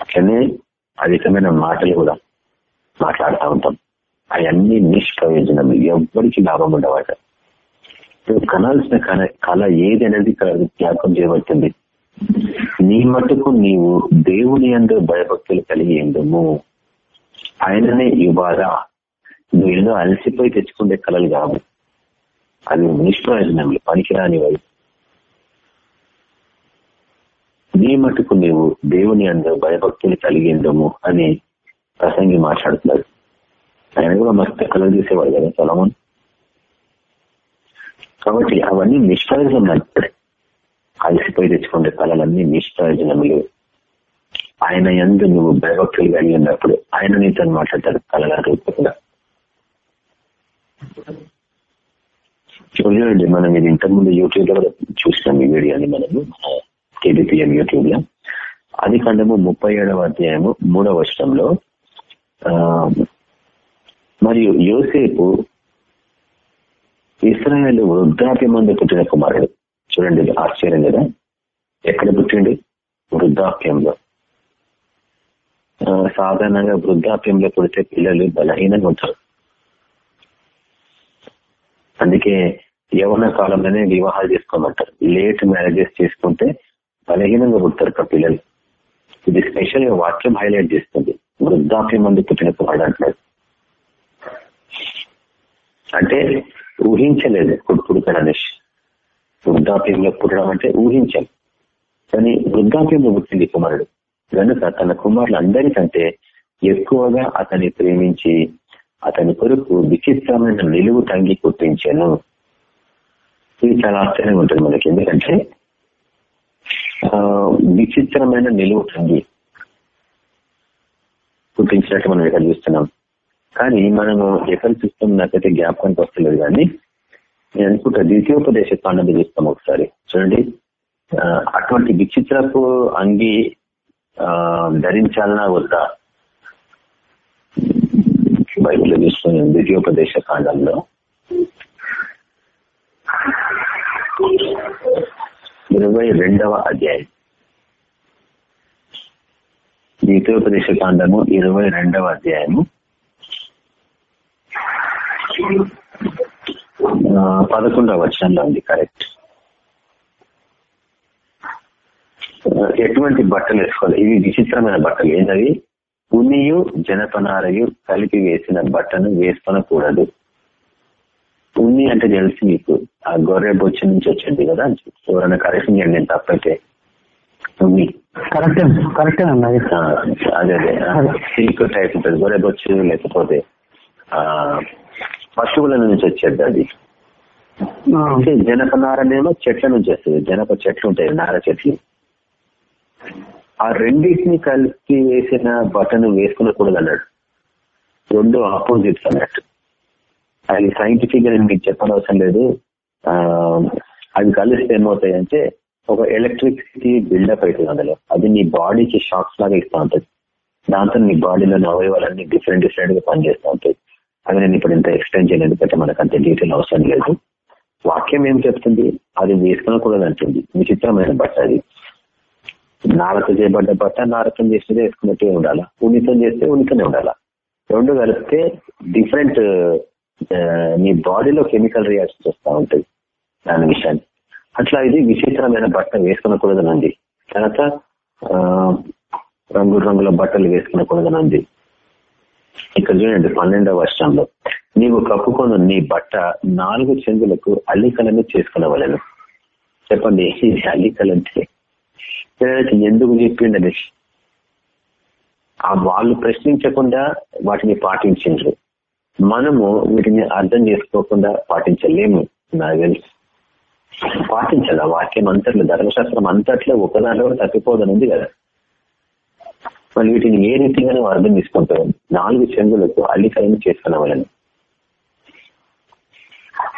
అట్లనే అధికమైన మాటలు కూడా మాట్లాడుతూ ఉంటాం. అవన్నీ నిష్ప్రయోజనం. ఎవ్వరికి లాభం ఉండవాట నువ్వు కనాల్సిన కళ కళ ఏది అనేది జ్ఞాపకం చేయబడుతుంది. నీ మటుకు నీవు దేవుని అందు భయభక్తులు కలిగి ఎందుము ఆయననే ఇవ్వాలా? నువ్వు అలసిపోయి తెచ్చుకునే కళలు కావు. అవి నిష్ప్రయోజనములు పనికిరానివై నీ మటుకు నీవు దేవుని అందు భయభక్తులు కలిగిందము అని ప్రసంగి మాట్లాడుతున్నాడు ఆయన కూడా మస్తు కళలు చేసేవాడు కదా సొలమన్. కాబట్టి అవన్నీ నిష్ప్రయోజనం అంటే అలసిపోయి తెచ్చుకునే కళలన్నీ నిష్ప్రయోజనములు ఆయన ఎందు నువ్వు భయభక్తులు కలిగి ఉన్నప్పుడు ఆయన నీతో మాట్లాడతాడు కళల రూపంగా. చూడండి మనం ఇది ఇంతకుముందు యూట్యూబ్లో చూసినాం ఈ వీడియోని మనము కేబిపిఎం యూట్యూబ్లో. అది ఖండము ముప్పై ఏడవ అధ్యాయము మూడవ వర్షంలో మరియు యోసేపు ఇస్రాయల్ వృద్ధాప్య మందు పుట్టిన కుమారుడు. చూడండి ఆశ్చర్యం కదా ఎక్కడ పుట్టిండు వృద్ధాప్యంలో. సాధారణంగా వృద్ధాప్యంలో పుడితే పిల్లలు బలహీనంగా ఉంటారు. అందుకే యవన కాలంలోనే వివాహాలు చేసుకోమంటారు. లేట్ మ్యారేజెస్ చేసుకుంటే బలహీనంగా పుడతారు పిల్లలు. ఇది స్పెషల్గా వాక్యం హైలైట్ చేస్తుంది. వృద్ధాప్యం మంది పుట్టిన కుమారుడు అంటున్నాడు. అంటే ఊహించలేదు. పుడతాడు అనేసి వృద్ధాప్యంలో పుట్టడం అంటే ఊహించాం. కానీ వృద్ధాప్యంలో పుట్టింది కుమారుడు. కనుక తన కుమారులు అందరికంటే ఎక్కువగా అతన్ని ప్రేమించి అతని కొరకు విచిత్రమైన నిలువు తంగి కుట్టించాను. ఇది చాలా ఆశ్చర్యంగా ఉంటుంది మనకి. ఎందుకంటే విచిత్రమైన నిలువు తంగి కుట్టించినట్టు మనం ఇక్కడ చూస్తున్నాం. కానీ మనము ఎక్కడ చూస్తాం నాకైతే జ్ఞాపకానికి వస్తలేదు కానీ నేను అనుకుంటా ద్వితీయోపదేశ కాండం చూస్తాం ఒకసారి. చూడండి. అటువంటి విచిత్రపు అంగి ధరించాలన్నా వద్దా? బైబిల్ చూస్తున్నాం ద్వితీయోపదేశ కాండంలో ఇరవై రెండవ అధ్యాయం. ద్వితీయోపదేశ కాండము ఇరవై రెండవ అధ్యాయము. పదకొండవ వచనంలో ఉంది కరెక్ట్ ఎటువంటి బట్టలు వేసుకోవాలి? ఇవి విచిత్రమైన బట్టలు. ఏంటవి ఉన్నియు జనపనారయు కలిపి వేసిన బట్టను వేసుకొనకూడదు. ఉన్ని అంటే తెలిసి మీకు. ఆ గొర్రె బొచ్చు నుంచి వచ్చింది కదా ఎవరైనా కరెక్షన్ చేయండి నేను తప్పైతే. ఉన్ని. కరెక్టే కరెక్టే అన్నది ఆ, అదే అదే. సిల్క్ టైప్ ఉంటుంది గొర్రె బొచ్చు లేకపోతే ఆ పశువుల నుంచి వచ్చేది అది. అంటే జనపనారనేమో చెట్ల నుంచి వస్తుంది. జనప చెట్లు ఉంటాయి నార చెట్లు. ఆ రెండింటిని కలిపి వేసిన బటన్ వేసుకునకూడదు అన్నాడు. రెండు ఆపోజిట్స్ అన్నట్టు. అది సైంటిఫిక్గా నేను మీకు చెప్పనవసరం లేదు. అవి కలిస్తే ఏమవుతాయంటే ఒక ఎలక్ట్రిసిటీ బిల్డప్ అవుతుంది అందులో. అది నీ బాడీకి షాక్స్ లాగా ఇస్తూ ఉంటుంది. దాంతో నీ బాడీలోని అవయవాలన్నీ డిఫరెంట్ డిఫరెంట్గా పనిచేస్తూ ఉంటాయి అది నేను ఇప్పుడు ఇంత ఎక్స్ప్లెయిన్ చేయలేదు ఎందుకంటే మనకు అంత డీటెయిల్ అవసరం లేదు. వాక్యం ఏం చెప్తుంది? అది వేసుకునకూడదు అంటుంది. విచిత్రమైన బట్ట అది. నారతో చేయబడ్డ బట్ట నారతం చేస్తే వేసుకున్నట్టే ఉండాలా? ఉనితం చేస్తే ఉనితోనే ఉండాలా? రెండు కలిపితే డిఫరెంట్ మీ బాడీలో కెమికల్ రియాక్షన్స్ వస్తూ ఉంటాయి దాని విషయాన్ని. అట్లా ఇది విచిత్రమైన బట్ట వేసుకునకూడదనంది. తర్వాత ఆ, రంగు రంగుల బట్టలు వేసుకునకూడదనంది. ఇక్కడ చూడండి పన్నెండవ వర్షంలో నీవు కప్పుకొని నీ బట్ట నాలుగు చెందులకు అల్లికలను చేసుకునవలను చెప్పండి ఇది అల్లికలంటే. పిల్లలకి ఎందుకు చెప్పిండని ఆ వాళ్ళు ప్రశ్నించకుండా వాటిని పాటించిండ్రు. మనము వీటిని అర్థం చేసుకోకుండా పాటించలేము నాకు తెలుసు. పాటించాలి ఆ వాక్యం అంతట్లో ధర్మశాస్త్రం అంతట్లో ఒకదానిలో కూడా తప్పిపోదని ఉంది కదా. మరి వీటిని ఏ రీతిగానో అర్థం తీసుకుంటావు నాలుగు చెంగులకు అల్లికలను చేసుకునేవాళ్ళని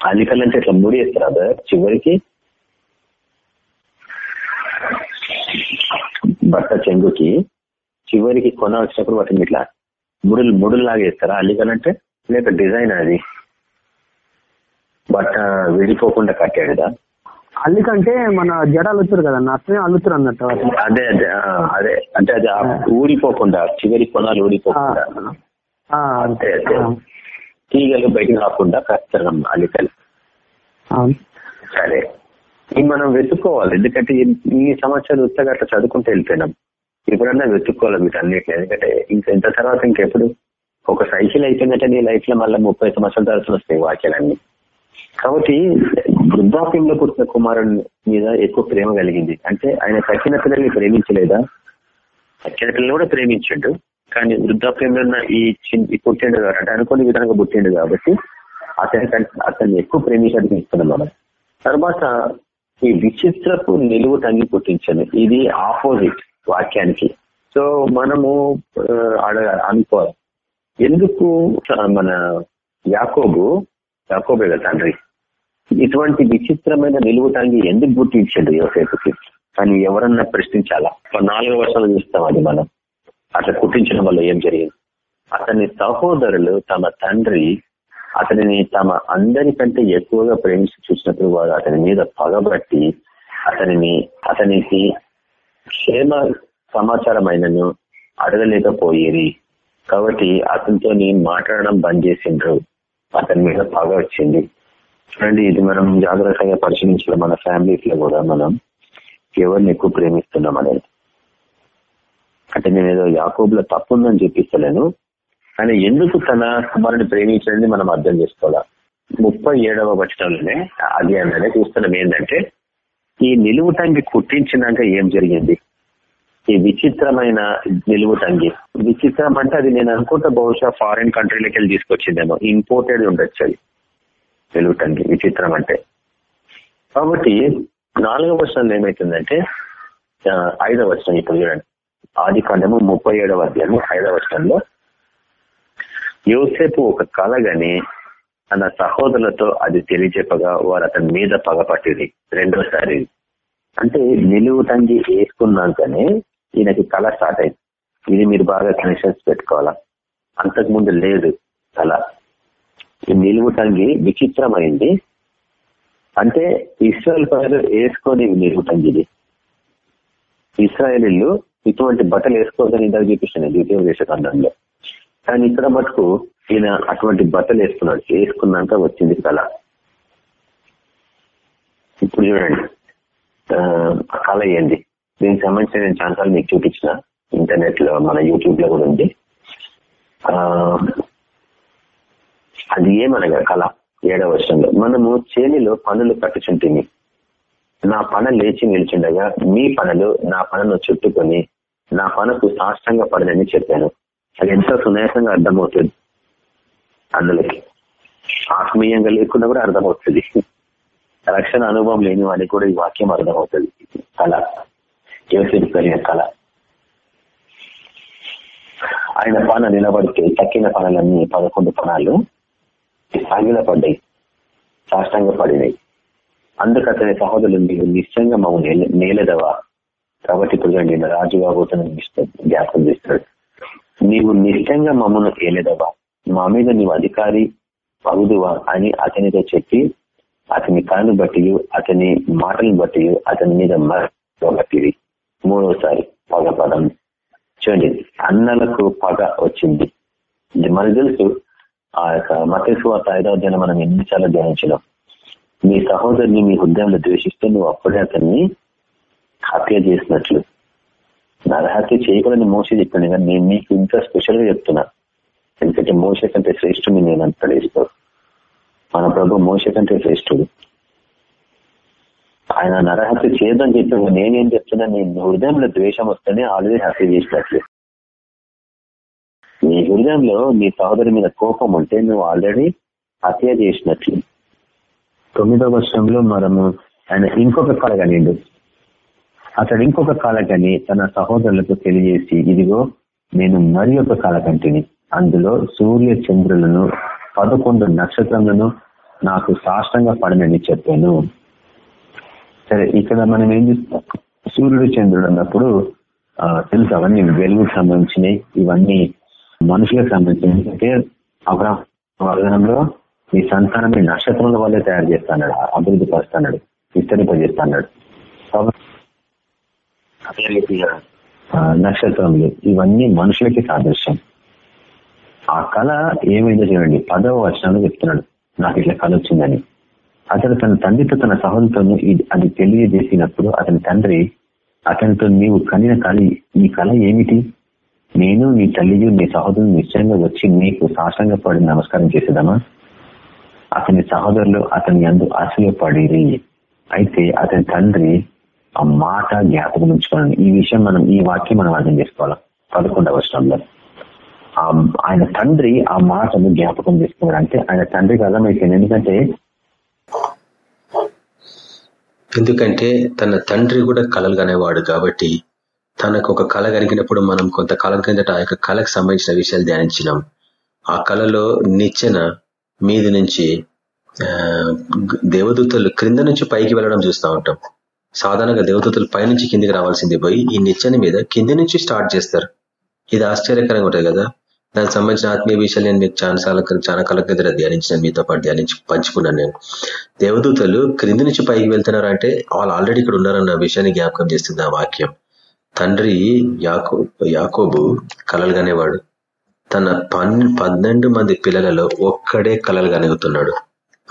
అల్లికలు అంటే ఇట్లా ముడియేస్తారు అదే చివరికి? బట్ట చెంగుకి. చివరికి కొన వచ్చినప్పుడు వాటిని ఇట్లా ముడులు ముడుల్లాగా వేస్తారా? అల్లికలంటే లేక డిజైన్ అది. బట్ట విడిపోకుండా కట్టాడుదా అల్లికంటే మన జడాలు వచ్చారు కదా అట్లనే అల్లుతారు అన్నట్టు. అదే అదే అదే. అంటే అది ఊడిపోకుండా చివరి కొనాలు ఊడిపోకుండా. అంతే. అదే తీగలు బయటకు రాకుండా కస్తారు అల్లికలు. సరే. ఇవి మనం వెతుక్కోవాలి. ఎందుకంటే ఈ- ఈ సంవత్సరాలు ఉత్తగా అట్లా చదువుకుంటూ వెళ్ళిపోయినాం. ఎప్పుడన్నా వెతుక్కోవాలి వీటన్నిటిని ఎందుకంటే ఇంకా ఇంత తర్వాత ఇంకెప్పుడు? ఒక సైకిల్ అయిపోయిందంటే నీ లైఫ్లో మళ్ళీ ముప్పై సంవత్సరాల తర్వాత వస్తాయి వాక్యాలన్నీ. కాబట్టి వృద్ధాప్యంలో పుట్టిన కుమారుని మీద ఎక్కువ ప్రేమ కలిగింది. అంటే ఆయన తక్కిన పిల్లల్ని ప్రేమించలేదా? తక్కిన పిల్లలు కూడా ప్రేమించాడు. కానీ వృద్ధాప్యంలో ఉన్న ఈ చిన్ పుట్టిండు కాబట్టి అనుకోని విధంగా పుట్టిండు కాబట్టి అతని అతన్ని ఎక్కువ ప్రేమించడానికి ఇస్తున్నాం మనం తర్వాత ఈ విచిత్రపు నిలువు తంగి పుట్టించండి. ఇది ఆపోజిట్ వాక్యానికి. సో మనము ఆడ అనుకోవాలి. ఎందుకు మన యాకోబు యాకోబే తండ్రి? ఇటువంటి విచిత్రమైన నిలువు తంగి ఎందుకు గుర్తించండు యోసేపుకి? కానీ ఎవరన్నా ప్రశ్నించాలా? నాలుగో వర్షాలు చూస్తాం అది మనం. అట్లా కుట్టించడం వల్ల ఏం జరిగింది? అతని సహోదరులు తమ తండ్రి అతనిని తమ అందరికంటే ఎక్కువగా ప్రేమించి చూసినప్పుడు వారు అతని మీద పగబట్టి అతనిని అతనికి క్షేమ సమాచారమైనను అడగలేకపోయేది కాబట్టి అతనితో మాట్లాడడం బంద్ చేసిండ్రు. అతని మీద పగ వచ్చింది. చూడండి ఇది మనం జాగ్రత్తగా పరిశీలించాలి మన ఫ్యామిలీస్లో కూడా మనం ఎవరిని ఎక్కువ ప్రేమిస్తున్నాం అనేది. అంటే నేను ఏదో యాకోబులో తప్పు ఉందని చెప్పిస్తలేను కానీ ఎందుకు తన కుమారుని ప్రేమించడానికి మనం అర్థం చేసుకోవాలా? ముప్పై ఏడవ వచనంలోనే అది అనేది చూస్తున్నాం ఏంటంటే ఈ నిలువు టంగి కుట్టించినాక ఏం జరిగింది? ఈ విచిత్రమైన నిలువు టంగి. విచిత్రం అంటే అది నేను అనుకుంటా బహుశా ఫారిన్ కంట్రీలకి వెళ్ళి తీసుకొచ్చిందేమో ఇంపోర్టెడ్ ఉండొచ్చు అది. నిలువు టంగి విచిత్రం అంటే. కాబట్టి నాలుగవ వర్షంలో ఏమైతుందంటే ఐదవ వర్షం ఇప్పుడు చూడండి. ఆది కాండము ముప్పై ఏడవ అధ్యాయము ఐదవ వర్షంలో. యోసేపు ఒక కలగని తన సహోదరులతో అది తెలియజెప్పగా వారు అతని మీద పగపట్టింది రెండోసారి అంటే నిలువుటంగి వేసుకున్నాకనే ఈయనకి కళ స్టార్ట్ అయింది. ఇది మీరు బాగా కనెక్షన్స్ పెట్టుకోవాలా? అంతకు ముందు లేదు కళ ఈ నిలువు తంగి విచిత్రమైంది. అంటే ఇస్రాయల్ ప్రజలు వేసుకొని నిలువు తంగిది ఇస్రాయలీలు ఇటువంటి బట్టలు వేసుకోవద్దని ఇందాక చూపిస్తాను ద్వితీయ దేశకాండంలో కానీ ఇక్కడ మటుకు ఈయన అటువంటి బట్టలు వేసుకున్నాడు. వేసుకున్నాక వచ్చింది కళ. ఇప్పుడు చూడండి. ఆ, కళ ఏంది? దీనికి సంబంధించిన నేను ఛాన్సాలు మీకు చూపించిన ఇంటర్నెట్లో మన యూట్యూబ్లో కూడా ఉంది. అది ఏమనగా కళ ఏడవ వర్షంలో మనము చేనిలో పనులు కట్టుచుంటుంది నా పన లేచి నిలిచిండగా మీ పనులు నా పనను చుట్టుకొని నా పనకు సాష్టంగా పడదని చెప్పాను. అది ఎంతో సునాయాసంగా అర్థమవుతుంది. అందులోకి ఆత్మీయంగా లేకుండా కూడా అర్థమవుతుంది. రక్షణ అనుభవం లేని వాడికి కూడా ఈ వాక్యం అర్థమవుతుంది. కళ. యోసేపు కలిగిన కళ. ఆయన పన నిలబడితే తక్కిన పనులన్నీ పదకొండు పనాలు సాగిల పడ్డాయి. సాష్టంగా పడినాయి అందుకు అతని సహోదరులు మీరు నిశ్చయంగా మమ్మల్ని నేలదవా? కాబట్టి ఇప్పుడు నేను రాజు కాబోతున్న జ్ఞాపకం చేస్తాడు నీవు నిశ్చయంగా మమ్మల్ని ఏలేదవా? మా మీద నీవు అధికారి పగుదువా అని అతనితో చెప్పి అతని కాను బట్టి అతని మాటలను బట్టి అతని మీద బట్టి మూడవసారి పగ పదం. చూడండి అన్నలకు పగ వచ్చింది. మనకు తెలుసు ఆ యొక్క మతేశ్వాత ఐదవ దిన మనం ఎన్నిసార్లు ధ్యానించడం మీ సహోదరుని మీ హృదయంలో ద్వేషిస్తే నువ్వు అప్పుడే అతన్ని హత్య చేసినట్లు. నరహత్య చేయకూడని మోసే చెప్పాను కానీ నేను మీకు ఇంకా స్పెషల్గా చెప్తున్నా. ఎందుకంటే మోస కంటే శ్రేష్ఠుని నేను అంతడేస్తాను మన ప్రభు మోస కంటే శ్రేష్ఠుడు. ఆయన నరహత్య చేయదని చెప్పి నేనేం చెప్తున్నా నేను హృదయంలో ద్వేషం వస్తేనే ఆల్రెడీ హత్య చేసినట్లు. నీ హృదయంలో నీ సహోదరి మీద కోపం ఉంటే నువ్వు ఆల్రెడీ హత్య చేసినట్లు. తొమ్మిదవ వర్షంలో మనము ఆయన ఇంకొక కలగనిండు అతడు ఇంకొక కాలకని తన సహోదరులకు తెలియజేసి ఇదిగో నేను మరి ఒక కాలకంటిని అందులో సూర్య చంద్రులను పదకొండు నక్షత్రములను నాకు సాష్టంగా పడనని చెప్పాను. సరే ఇక్కడ మనం ఏం చూస్తాం? సూర్యుడు చంద్రుడు అన్నప్పుడు తెలుసు అవన్నీ? వెలుగుకు సంబంధించినవి. ఇవన్నీ మనుషులకు సంబంధించినవి ఎందుకంటే అగ్రహంలో ఈ సంతానం నక్షత్రముల వల్లే తయారు చేస్తాడు అభివృద్ధి పరుస్తున్నాడు విస్తరింపజేస్తున్నాడు. అదే రీతిగా నక్షత్రములు ఇవన్నీ మనుషులకి సాదృశ్యం. ఆ కళ ఏమైందో చూడండి పదవ వచనంలో చెప్తున్నాడు నాకు ఇట్లా కళ వచ్చిందని. అతడు తన తండ్రితో తన సహోదరుతో అది తెలియజేసినప్పుడు అతని తండ్రి అతనితో నీవు కనిన కళ ఈ కళ ఏమిటి? నేను నీ తల్లియు నీ సహోదరు నిశ్చయంగా వచ్చి నీకు సాష్టంగా పడి నమస్కారం చేసేదమా అతని సహోదరులు అతని అందు ఆశ్చర్యపడి అయితే అతని తండ్రి ఆ మాట జ్ఞాపకం ఉంచుకోవాలని ఈ విషయం మనం ఈ వాక్యం మనం అర్థం చేసుకోవాలి? పదకొండవ వర్షంలో ఆ ఆయన తండ్రి ఆ మాటను జ్ఞాపకం చేసుకున్నాడు అంటే ఆయన తండ్రికి అర్థమైపోయింది ఎందుకంటే ఎందుకంటే తన తండ్రి కూడా కలలుగానేవాడు కాబట్టి తనకు ఒక కళ కలిగినప్పుడు మనం కొంతకాలం కిందట ఆ యొక్క కళకు సంబంధించిన విషయాలు ధ్యానించినాం. ఆ కళలో నిచ్చెన మీది నుంచి దేవదూతలు క్రింద నుంచి పైకి వెళ్ళడం చూస్తూ ఉంటాం. సాధారణంగా దేవదూతలు పైనుంచి కిందికి రావాల్సింది పోయి ఈ నిచ్చెన మీద కింది నుంచి స్టార్ట్ చేస్తారు. ఇది ఆశ్చర్యకరంగా ఉంటుంది కదా. దానికి సంబంధించిన ఆత్మీయ విషయాలు నేను మీకు చాలా చాలా కాలం కింద ధ్యానించిన మీతో పాటు ధ్యానించి పంచుకున్నాను నేను. దేవదూతలు క్రింది నుంచి పైకి వెళ్తున్నారు అంటే వాళ్ళు ఆల్రెడీ ఇక్కడ ఉన్నారన్న విషయాన్ని జ్ఞాపకం చేస్తుంది ఆ వాక్యం. తండ్రి యాకో యాకోబు కలలుగనేవాడు. తన పన్ పన్నెండు మంది పిల్లలలో ఒక్కడే కలలు కనుగుతున్నాడు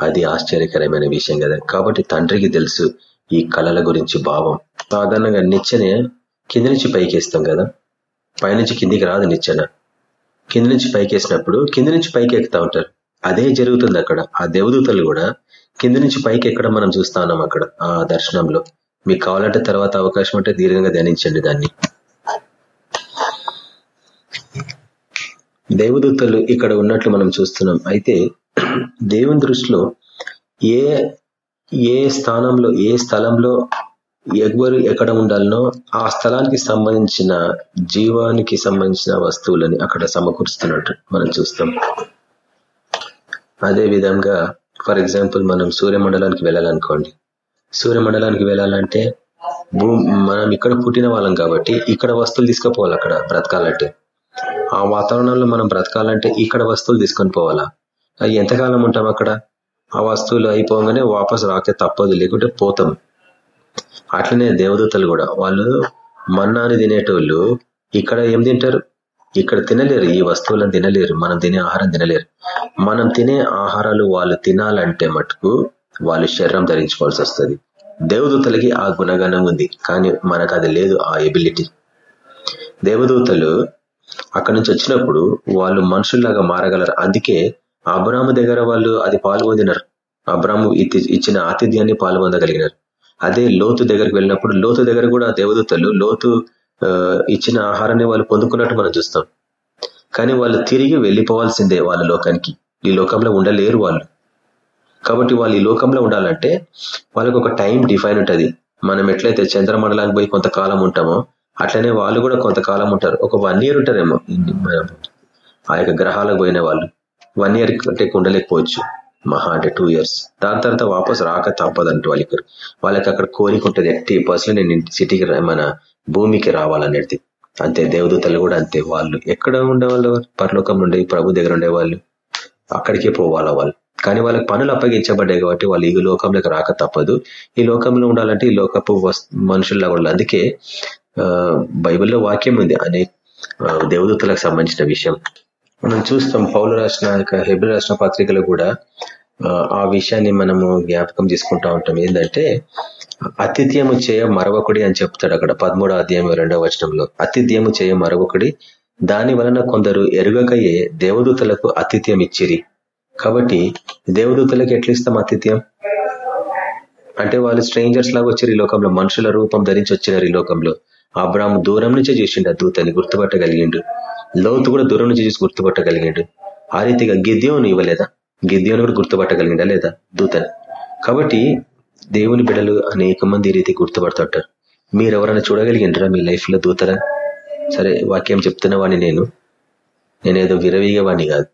అది ఆశ్చర్యకరమైన విషయం కదా. కాబట్టి తండ్రికి తెలుసు ఈ కళల గురించి భావం. సాధారణంగా నిచ్చెనే కింది నుంచి పైకి వేస్తాం కదా పైనుంచి కిందికి రాదు నిచ్చెన. కింది నుంచి పైకి వేసినప్పుడు కింది నుంచి పైకి ఎక్కుతా ఉంటారు. అదే జరుగుతుంది అక్కడ. ఆ దేవదూతలు కూడా కింది నుంచి పైకి ఎక్కడం మనం చూస్తా ఉన్నాం అక్కడ ఆ దర్శనంలో. మీకు కావాలంటే తర్వాత అవకాశం ఉంటే దీర్ఘంగా ధ్యానించండి దాన్ని. దేవదూతలు ఇక్కడ ఉన్నట్లు మనం చూస్తున్నాం. అయితే దేవుని దృష్టిలో ఏ ఏ స్థానంలో ఏ స్థలంలో ఎవరు ఎక్కడ ఉండాలనో ఆ స్థలానికి సంబంధించిన జీవానికి సంబంధించిన వస్తువులని అక్కడ సమకూరుస్తున్నట్టు మనం చూస్తాం. అదే విధంగా ఫర్ ఎగ్జాంపుల్ మనం సూర్యమండలానికి వెళ్ళాలనుకోండి. సూర్యమండలానికి వెళ్ళాలంటే భూ మనం ఇక్కడ పుట్టిన వాళ్ళం కాబట్టి ఇక్కడ వస్తువులు తీసుకుపోవాలి అక్కడ బ్రతకాలంటే. ఆ వాతావరణంలో మనం బ్రతకాలంటే ఇక్కడ వస్తువులు తీసుకొని పోవాలా? అవి ఎంతకాలం ఉంటాం అక్కడ? ఆ వస్తువులు అయిపోగానే వాపస్ రాకే తప్పదు లేకుంటే పోతాం. అట్లనే దేవదూతలు కూడా వాళ్ళు మన్నాని తినేటోళ్ళు ఇక్కడ ఏం తింటారు? ఇక్కడ తినలేరు ఈ వస్తువులను తినలేరు మనం తినే ఆహారం తినలేరు. మనం తినే ఆహారాలు వాళ్ళు తినాలంటే మటుకు వాళ్ళు శరీరం ధరించుకోవాల్సి వస్తుంది. దేవదూతలకి ఆ గుణగణం ఉంది కానీ మనకు అది లేదు ఆ ఎబిలిటీ దేవదూతలు అక్కడి నుంచి వచ్చినప్పుడు వాళ్ళు మనుషుల్లాగా మారగలరు. అందుకే అబ్రాము దగ్గర వాళ్ళు అది పాల్గొందినారు. అబ్రాము ఇచ్చిన ఆతిథ్యాన్ని పాల్గొందగలిగినారు అదే లోతు దగ్గరికి వెళ్ళినప్పుడు లోతు దగ్గర కూడా దేవదూతలు లోతు ఇచ్చిన ఆహారాన్ని వాళ్ళు పొందుకున్నట్టు మనం చూస్తాం. కానీ వాళ్ళు తిరిగి వెళ్ళిపోవాల్సిందే వాళ్ళ లోకానికి. ఈ లోకంలో ఉండలేరు వాళ్ళు. కాబట్టి వాళ్ళు ఈ లోకంలో ఉండాలంటే వాళ్ళకి ఒక టైం డిఫైన్ ఉంటుంది. మనం ఎట్లయితే చంద్రమండలానికి పోయి కొంతకాలం ఉంటామో అట్లనే వాళ్ళు కూడా కొంతకాలం ఉంటారు. ఒక వన్ ఇయర్ ఉంటారేమో. ఆ యొక్క గ్రహాలకు పోయిన వాళ్ళు. వన్ ఇయర్ కంటే ఉండలేకపోవచ్చు. మహా అంటే టూ ఇయర్స్ దాని తర్వాత వాపస్ రాక తప్పదంటూ వాళ్ళకి వాళ్ళకి అక్కడ కోరిక ఉంటుంది. ఎట్టి పర్సన్ నేను సిటీకి మన భూమికి రావాలనేది. అంతే దేవదూతలు కూడా అంతే. వాళ్ళు ఎక్కడ ఉండేవాళ్ళు? పరలోకం నుండి ప్రభు దగ్గర ఉండేవాళ్ళు. అక్కడికే పోవాలా వాళ్ళు. కానీ వాళ్ళకి పనులు అప్పగించబడ్డాయి కాబట్టి వాళ్ళు ఈ లోకంలోకి రాక తప్పదు. ఈ లోకంలో ఉండాలంటే ఈ లోకపు మనుషుల్లా ఉండాలి. అందుకే బైబిల్లో వాక్యం ఉంది. అనే దేవదూతలకు సంబంధించిన విషయం. మనం చూస్తాం పౌలు రాసిన హెబ్రి రాసిన పత్రికలు కూడా ఆ విషయాన్ని మనము జ్ఞాపకం తీసుకుంటా ఉంటాం. ఏంటంటే అతిథ్యము చేయ మరొకడి అని చెప్తాడు అక్కడ పదమూడో అధ్యాయం రెండవ వచనంలో. అతిథ్యము చేయ మరొకడి దాని వలన కొందరు ఎరుగకయే దేవదూతలకు అతిథ్యం ఇచ్చిరి కాబట్టి దేవదూతలకు ఎట్లా ఇస్తాం ఆతిథ్యం? అంటే వాళ్ళు స్ట్రేంజర్స్ లాగా వచ్చారు ఈ లోకంలో మనుషుల రూపం ధరించి వచ్చినారు ఈ లోకంలో. అబ్రాహ్మ దూరం నుంచే చూసిండు ఆ దూతని గుర్తుపట్టగలిగిండు. లోతు కూడా దూరం నుంచి చూసి గుర్తుపట్టగలిగిండు. ఆ రీతిగా గిద్యోను ఇవ్వలేదా? గిద్యోను కూడా గుర్తుపట్టగలిగిందా లేదా దూతని? కాబట్టి దేవుని బిడలు అనేక మంది ఈ రీతి గుర్తుపడుతుంటారు. మీరు ఎవరైనా చూడగలిగిండ్రా మీ లైఫ్లో దూతరా? సరే వాక్యం చెప్తున్న వాడిని నేను. నేనేదో విరవీగవాణి కాదు.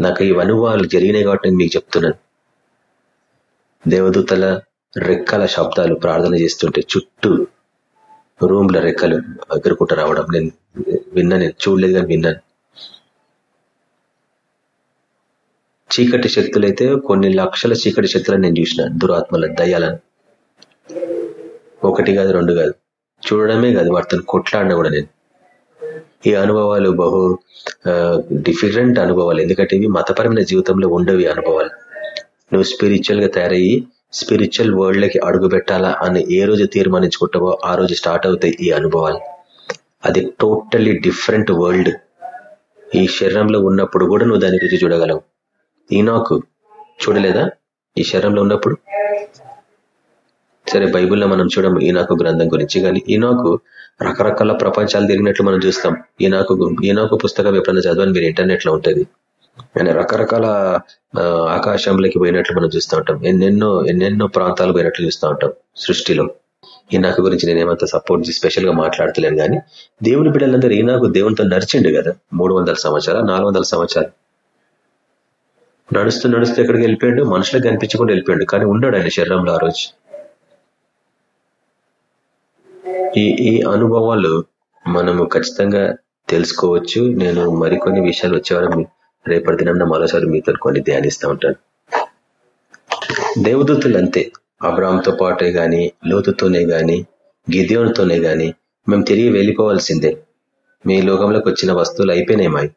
నాకు ఈ అనుభవాలు జరిగినాయి కాబట్టి నేను మీకు చెప్తున్నాను. దేవదూతల రెక్కల శబ్దాలు ప్రార్థన చేస్తుంటే చుట్టూ రూమ్ల రెక్కలు ఎగురుకుంటూ రావడం నేను విన్నా నేను చూడలేదు కానీ విన్నాను. చీకటి శక్తులైతే కొన్ని లక్షల చీకటి శక్తులను నేను చూసిన దురాత్మల దయ్యాలను. ఒకటి కాదు రెండు కాదు. చూడడమే కాదు వాటితో కొట్లాడినా కూడా నేను. ఈ అనుభవాలు బహు డిఫరెంట్ అనుభవాలు. ఎందుకంటే ఇవి మతపరమైన జీవితంలో ఉండవి అనుభవాలు. నువ్వు స్పిరిచువల్గా తయారయ్యి స్పిరిచువల్ వరల్డ్ లకి అడుగు పెట్టాలా అని ఏ రోజు తీర్మానించుకుంటావో ఆ రోజు స్టార్ట్ అవుతాయి ఈ అనుభవాలు. అది టోటల్లీ డిఫరెంట్ వరల్డ్ ఈ శరీరంలో ఉన్నప్పుడు కూడా నువ్వు దాని గురించి చూడగలవు. ఈనాకు చూడలేదా? ఈ శరీరంలో ఉన్నప్పుడు? సరే బైబుల్లో మనం చూడము ఈనాకు గ్రంథం గురించి. కానీ ఈనాకు రకరకాల ప్రపంచాలు తిరిగినట్లు మనం చూస్తాం. ఈనాకు ఈనాకు పుస్తకం ఎప్పుడైనా చదవని మీరు ఇంటర్నెట్లో ఉంటుంది. ఆయన రకరకాల ఆకాశంలోకి పోయినట్లు మనం చూస్తూ ఉంటాం. ఎన్నెన్నో ఎన్నెన్నో ప్రాంతాలు పోయినట్లు చూస్తూ ఉంటాం సృష్టిలో. ఈనాకు గురించి నేను ఏమంత సపోర్ట్ స్పెషల్గా మాట్లాడతలేను కానీ దేవుని బిడ్డలందరూ ఈనాకు దేవునితో నడిచిండు కదా. మూడు వందల సంవత్సరాలు నాలుగు వందల సంవత్సరాలు. నడుస్తూ నడుస్తూ ఎక్కడికి వెళ్ళిపోయాడు? మనుషులకు కనిపించకుండా వెళ్ళిపోయాడు. కానీ ఉన్నాడు ఆయన శరీరంలో ఆ రోజు. ఈ ఈ అనుభవాలు మనము ఖచ్చితంగా తెలుసుకోవచ్చు. నేను మరికొన్ని విషయాలు వచ్చేవారు రేపటి దినం మరోసారి మీతో కొన్ని ధ్యానిస్తూ ఉంటాను. దేవదూతులు అంతే అబ్రామ్తో పాటే గాని లోతుతోనే గాని గిదేవునితోనే గాని మేము తిరిగి వెళ్ళిపోవాల్సిందే. మీ లోకంలోకి వచ్చిన వస్తువులు అయిపోయినాయి మాయి.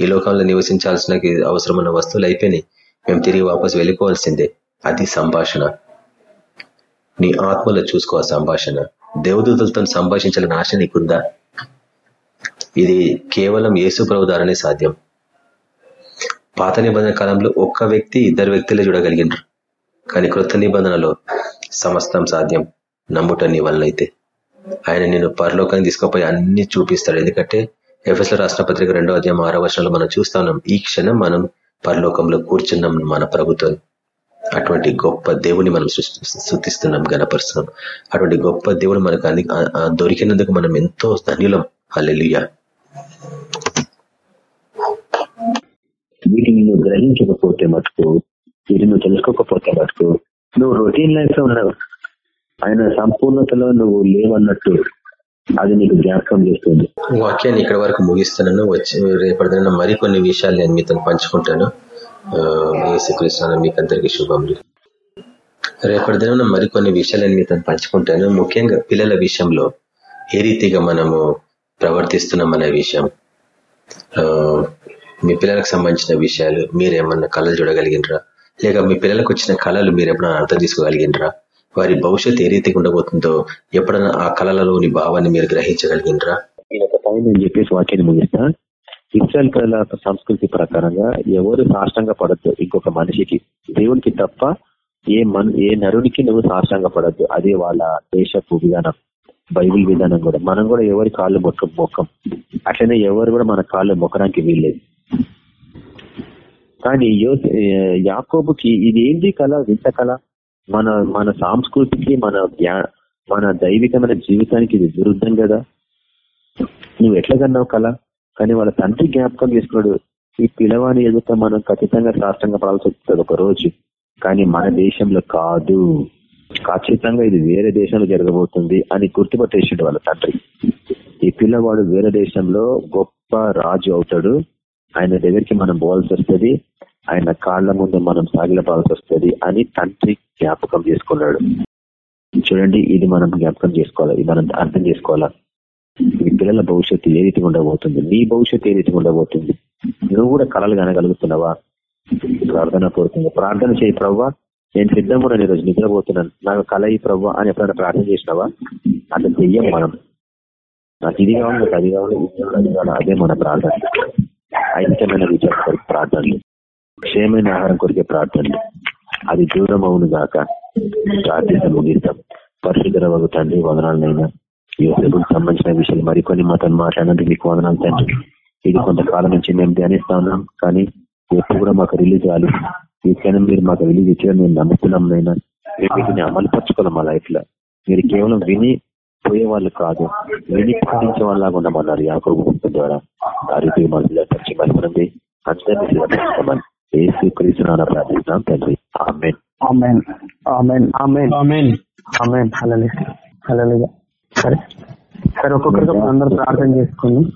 ఈ లోకంలో నివసించాల్సిన అవసరమైన వస్తువులు అయిపోయినాయి. మేము తిరిగి వాపసు వెళ్ళిపోవాల్సిందే. అది సంభాషణ. నీ ఆత్మలో చూసుకో సంభాషణ. దేవదూతలతో సంభాషించాలని ఆశ నీకుందా? ఇది కేవలం యేసు ప్రభు ద్వారానే సాధ్యం. పాత నిబంధన కాలంలో ఒక్క వ్యక్తి ఇద్దరు వ్యక్తులే చూడగలిగినారు. కానీ కృత నిబంధనలో సమస్తం సాధ్యం. నమ్ముట నీ వల్లైతే ఆయన నేను పరలోకాన్ని తీసుకుపోయి అన్ని చూపిస్తాడు. ఎందుకంటే ఎఫ్ఎస్ల రాష్ట్ర పత్రిక రెండో అధ్యాయం ఆరో వర్షంలో మనం చూస్తున్నాం ఈ క్షణం మనం పరలోకంలో కూర్చున్నాం మన ప్రభుత్వం అటువంటి గొప్ప దేవుని మనం సృష్టిస్తున్నాం గణపరుస్తున్నాం. అటువంటి గొప్ప దేవుడు మనకు అన్ని దొరికినందుకు మనం ఎంతో ధన్యులం. అల్లెలుయ్య వీటిని నువ్వు గ్రహించకపోతే మటుకు వీటిని నువ్వు తెలుసుకోకపోతే మటుకు నువ్వు రొటీన్ లైఫ్లో ఉన్నావు. ఆయన సంపూర్ణతలో నువ్వు లేవన్నట్టు అది నీకు జ్ఞాపకం చేస్తుంది. వాక్యాన్ని ఇక్కడ వరకు ముగిస్తున్నాను. వచ్చి రేపటిన మరికొన్ని విషయాలు నేను మీతో పంచుకుంటాను. ఏసుకృష్ణ మీకు అందరికీ శుభములు. రేపటి దినం మరికొన్ని విషయాలను నేను మీతో పంచుకుంటాను. ముఖ్యంగా పిల్లల విషయంలో ఏ రీతిగా మనము ప్రవర్తిస్తున్నాం అనే విషయం. మీ పిల్లలకు సంబంధించిన విషయాలు మీరేమన్నా కళలు చూడగలిగినరా? లేక మీ పిల్లలకు వచ్చిన కళలు మీరు ఎప్పుడైనా అర్థం చేసుకోగలిగినరా? వారి భవిష్యత్ ఏ రీతిగా ఉండబోతుందో ఎప్పుడైనా ఆ కళలలోని భావాన్ని మీరు గ్రహించగలిగినరా? ఈయన చెప్పేసి వాక్యాన్ని ముగిస్తా. ఇస్రాయల్ ప్రజల సంస్కృతి ప్రకారంగా ఎవరు సాష్టంగా పడద్దు. ఇంకొక మనిషికి దేవునికి తప్ప ఏ మన ఏ నరునికి నువ్వు సాష్టంగా పడద్దు. అదే వాళ్ళ దేశపు విధానం బైబిల్ విధానం కూడా. మనం కూడా ఎవరి కాళ్ళు మొక్క మొక్కం. అట్లనే ఎవరు కూడా మన కాళ్ళు మొక్కడానికి వీల్లేదు. కానీ యో యాకోబుకి ఇది ఏంటి కళ? వింత కళ? మన మన సంస్కృతికి మన మన దైవికమైన జీవితానికి ఇది విరుద్ధం కదా? నువ్వు ఎట్లా కన్నావు కళ? కానీ వాళ్ళ తండ్రి జ్ఞాపకం చేసుకున్నాడు ఈ పిలవాని ఎదుట మనం ఖచ్చితంగా రాష్ట్రంగా పడాల్సి వస్తుంది ఒక రోజు. కానీ మన దేశంలో కాదు. ఖచ్చితంగా ఇది వేరే దేశంలో జరగబోతుంది అని గుర్తుపట్టేసిండు వాళ్ళ తండ్రి. ఈ పిల్లవాడు వేరే దేశంలో గొప్ప రాజు అవుతాడు. ఆయన దగ్గరికి మనం పోవాల్సి వస్తుంది. ఆయన కాళ్ళ ముందు మనం సాగిలపాల్సి వస్తుంది అని తండ్రి జ్ఞాపకం చేసుకున్నాడు. చూడండి ఇది మనం జ్ఞాపకం చేసుకోవాలి? ఇది మనం అర్థం చేసుకోవాలా? మీ పిల్లల భవిష్యత్తు ఏ రీతిగా ఉండబోతుంది? నీ భవిష్యత్తు ఏ రీతిగా ఉండబోతుంది? నువ్వు కూడా కళలు కనగలుగుతున్నావా? ప్రార్థన పూర్వకంగా ప్రార్థన చేయి ప్రవ్వా. నేను సిద్ధంగా నేను ఈరోజు నిద్రపోతున్నాను. నాకు కలయి ఈ ప్రవ్వా అని ఎప్పుడైనా ప్రార్థన చేసినావా? అది చెయ్యం మనం. నాకు ఇది కావాలి అది కావాలి అది కావాలి. అదే మన ప్రార్థన. ఐక్యమైన విజయం కొరకు ప్రార్థనలు. క్షేమైన ఆహారం కొరికే ప్రార్థనలు. అది దూరం అవును గాక ప్రార్థిస్తాం ముగిస్తాం పరిశుద్ధ తండ్రి వదనాలనైనా యోసేపుకు సంబంధించిన విషయాలు మరికొన్ని మాతో మాట్లాడినందుకు మీకు వదనాలు తండ్రి ఇది కొంతకాలం నుంచి మేము ధ్యానిస్తా ఉన్నాం కానీ ఎప్పుడు కూడా మాకు రిలీజ్ కాదు ఈ క్షణం మీరు మాకు రిలీజ్ ఇచ్చిన మేము నమ్ముతున్నాం నైనా వీటిని అమలుపరచుకోవాలి మా లైఫ్లో మీరు కేవలం విని పోయే వాళ్ళు కాదు విని పాటించే వాళ్ళలాగా ఉండమన్నారు యాకోబు ద్వారా ఆ రీతి మనసులో పరిచి మనమనండి అందరినీ సిద్ధపరచుకోమని ఏసు క్రీస్తున్నా ప్రార్థిస్తున్నాం తండ్రి amen amen amen amen amen ఆమెన్ హలలు సరే. సరే ఒక్కొక్కరిగా అందరూ ప్రార్థన చేసుకుని.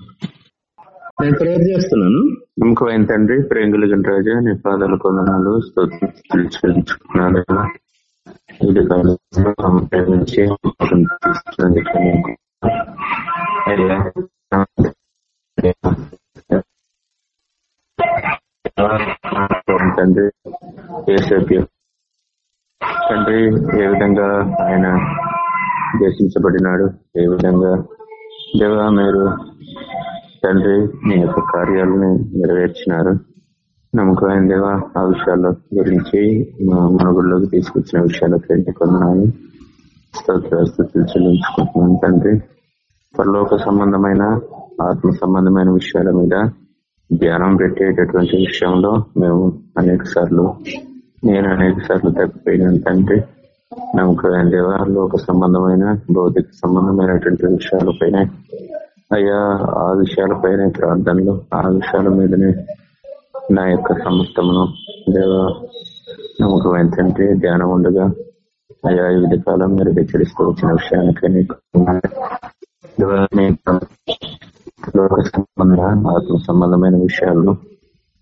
నేను ప్రేర్ చేస్తున్నాను. నమ్మకమైన తండ్రి? ప్రేంగుల రాజా నీ పాదాలు కొందనాలు స్తోత్రించుకున్నాను ఇది కాలంలో ప్రేమించి తండ్రి తండ్రి ఏ విధంగా ఆయన దర్శించబడినాడు ఏ విధంగా? దేవ మీరు తండ్రి మీ యొక్క కార్యాలని నెరవేర్చినారు. నమ్మకమైన దేవ ఆ విషయాల గురించి మా మనుగుల్లోకి తీసుకొచ్చిన విషయాలకి కొందనాలు. స్తోత్రస్తులు చెల్లించుకుంటున్నాను తండ్రి. పరలోక సంబంధమైన ఆత్మ సంబంధమైన విషయాల మీద ధ్యానం పెట్టేటటువంటి విషయంలో మేము అనేక సార్లు నేను అనేక సార్లు తప్పిపోయినాను తండ్రి. నమ్మకమైన లోక సంబంధమైన భౌతిక సంబంధమైనటువంటి విషయాలపైన అయ్యా ఆ విషయాలపైన ప్రార్థనలు ఆ విషయాల మీదనే నా యొక్క సమస్తమును దేవ నమ్మకం ఏంటంటే ధ్యానం ఉండగా అయ్యా వివిధ కాలం మీరు హెచ్చరిస్తూ వచ్చిన విషయానికి లోక సంబంధ ఆత్మ సంబంధమైన విషయాలను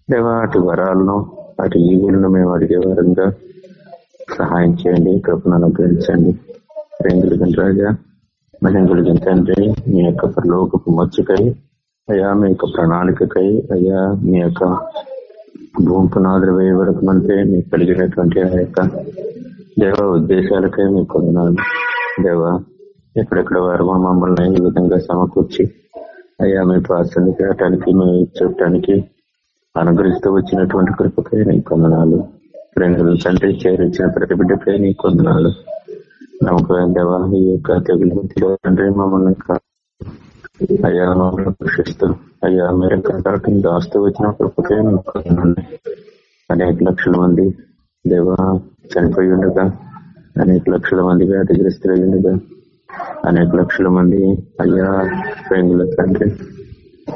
దేవ అటు వరాలను అటు ఈవులను మేము అడిగే వారంగా సహాయం చేయండి కృపను అనుగ్రహించండి రెండులు రాజా మహిళలు తండ్రి మీ యొక్క పరలోకపు మచ్చుకై అయ్యా మీ యొక్క ప్రణాళికకై అయ్యా మీ యొక్క భూమి పునాదులు వేయబడకమంటే మీకు కలిగినటువంటి ఆ యొక్క దేవ ఉద్దేశాలకై మీకు కొన్నాను దేవ ఎక్కడెక్కడ వారు మమ్మల్ని ఈ విధంగా సమకూర్చి అయ్యా మీ ప్రాసన్ని చేయటానికి మీ చూడటానికి అనుగ్రహిస్తూ వచ్చినటువంటి కృపకై నీకు కొందనాలు. రెండు తండ్రి చేరించిన ప్రతి బిడ్డపై నీ కొందనాలు నమ్మకం దేవా ఈ యొక్క తెగులు తండ్రి మమ్మల్ని అయ్యా కృషిస్తూ అయ్యా మీరు కంటాటం దాస్తూ వచ్చిన కృపకే అనేక లక్షల మంది దేవా చనిపోయి ఉండగా అనేక లక్షల మంది వ్యాధిగ్రస్తులై ఉండగా అనేక లక్షల మంది అయ్యా ప్రేంగుల తండ్రి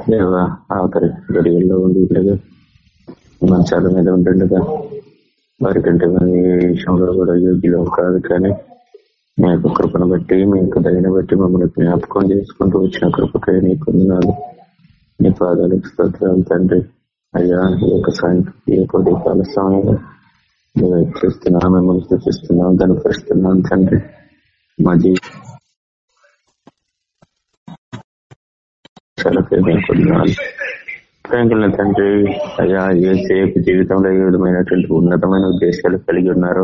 దేవా ఆఖరి గడియల్లో ఉండి ఉండగా మంచాల మీద ఉంటుండగా వారికంటే ఈ విషయంలో కూడా యోగ్యులు కాదు కానీ మీ యొక్క కృపను బట్టి మీ యొక్క దయని బట్టి మమ్మల్ని జ్ఞాపకం చేసుకుంటూ వచ్చిన కృపకై నీ కొందనాలు నీ పాదాలకు స్తోత్రాలు తండ్రి. అయ్యా ఈ యొక్క సాయంత్రం ఈ యొక్క దీపాల సమయంలో మేము ఎక్కిస్తున్నాం మిమ్మల్ని సూచిస్తున్నాం కనపరుస్తున్నాం తండ్రి. మా జీవితాలు ప్రేంకుల తండ్రి అయ్యా ఏసేపు జీవితంలో ఏ విధమైనటువంటి ఉన్నతమైన ఉద్దేశాలు కలిగి ఉన్నారు?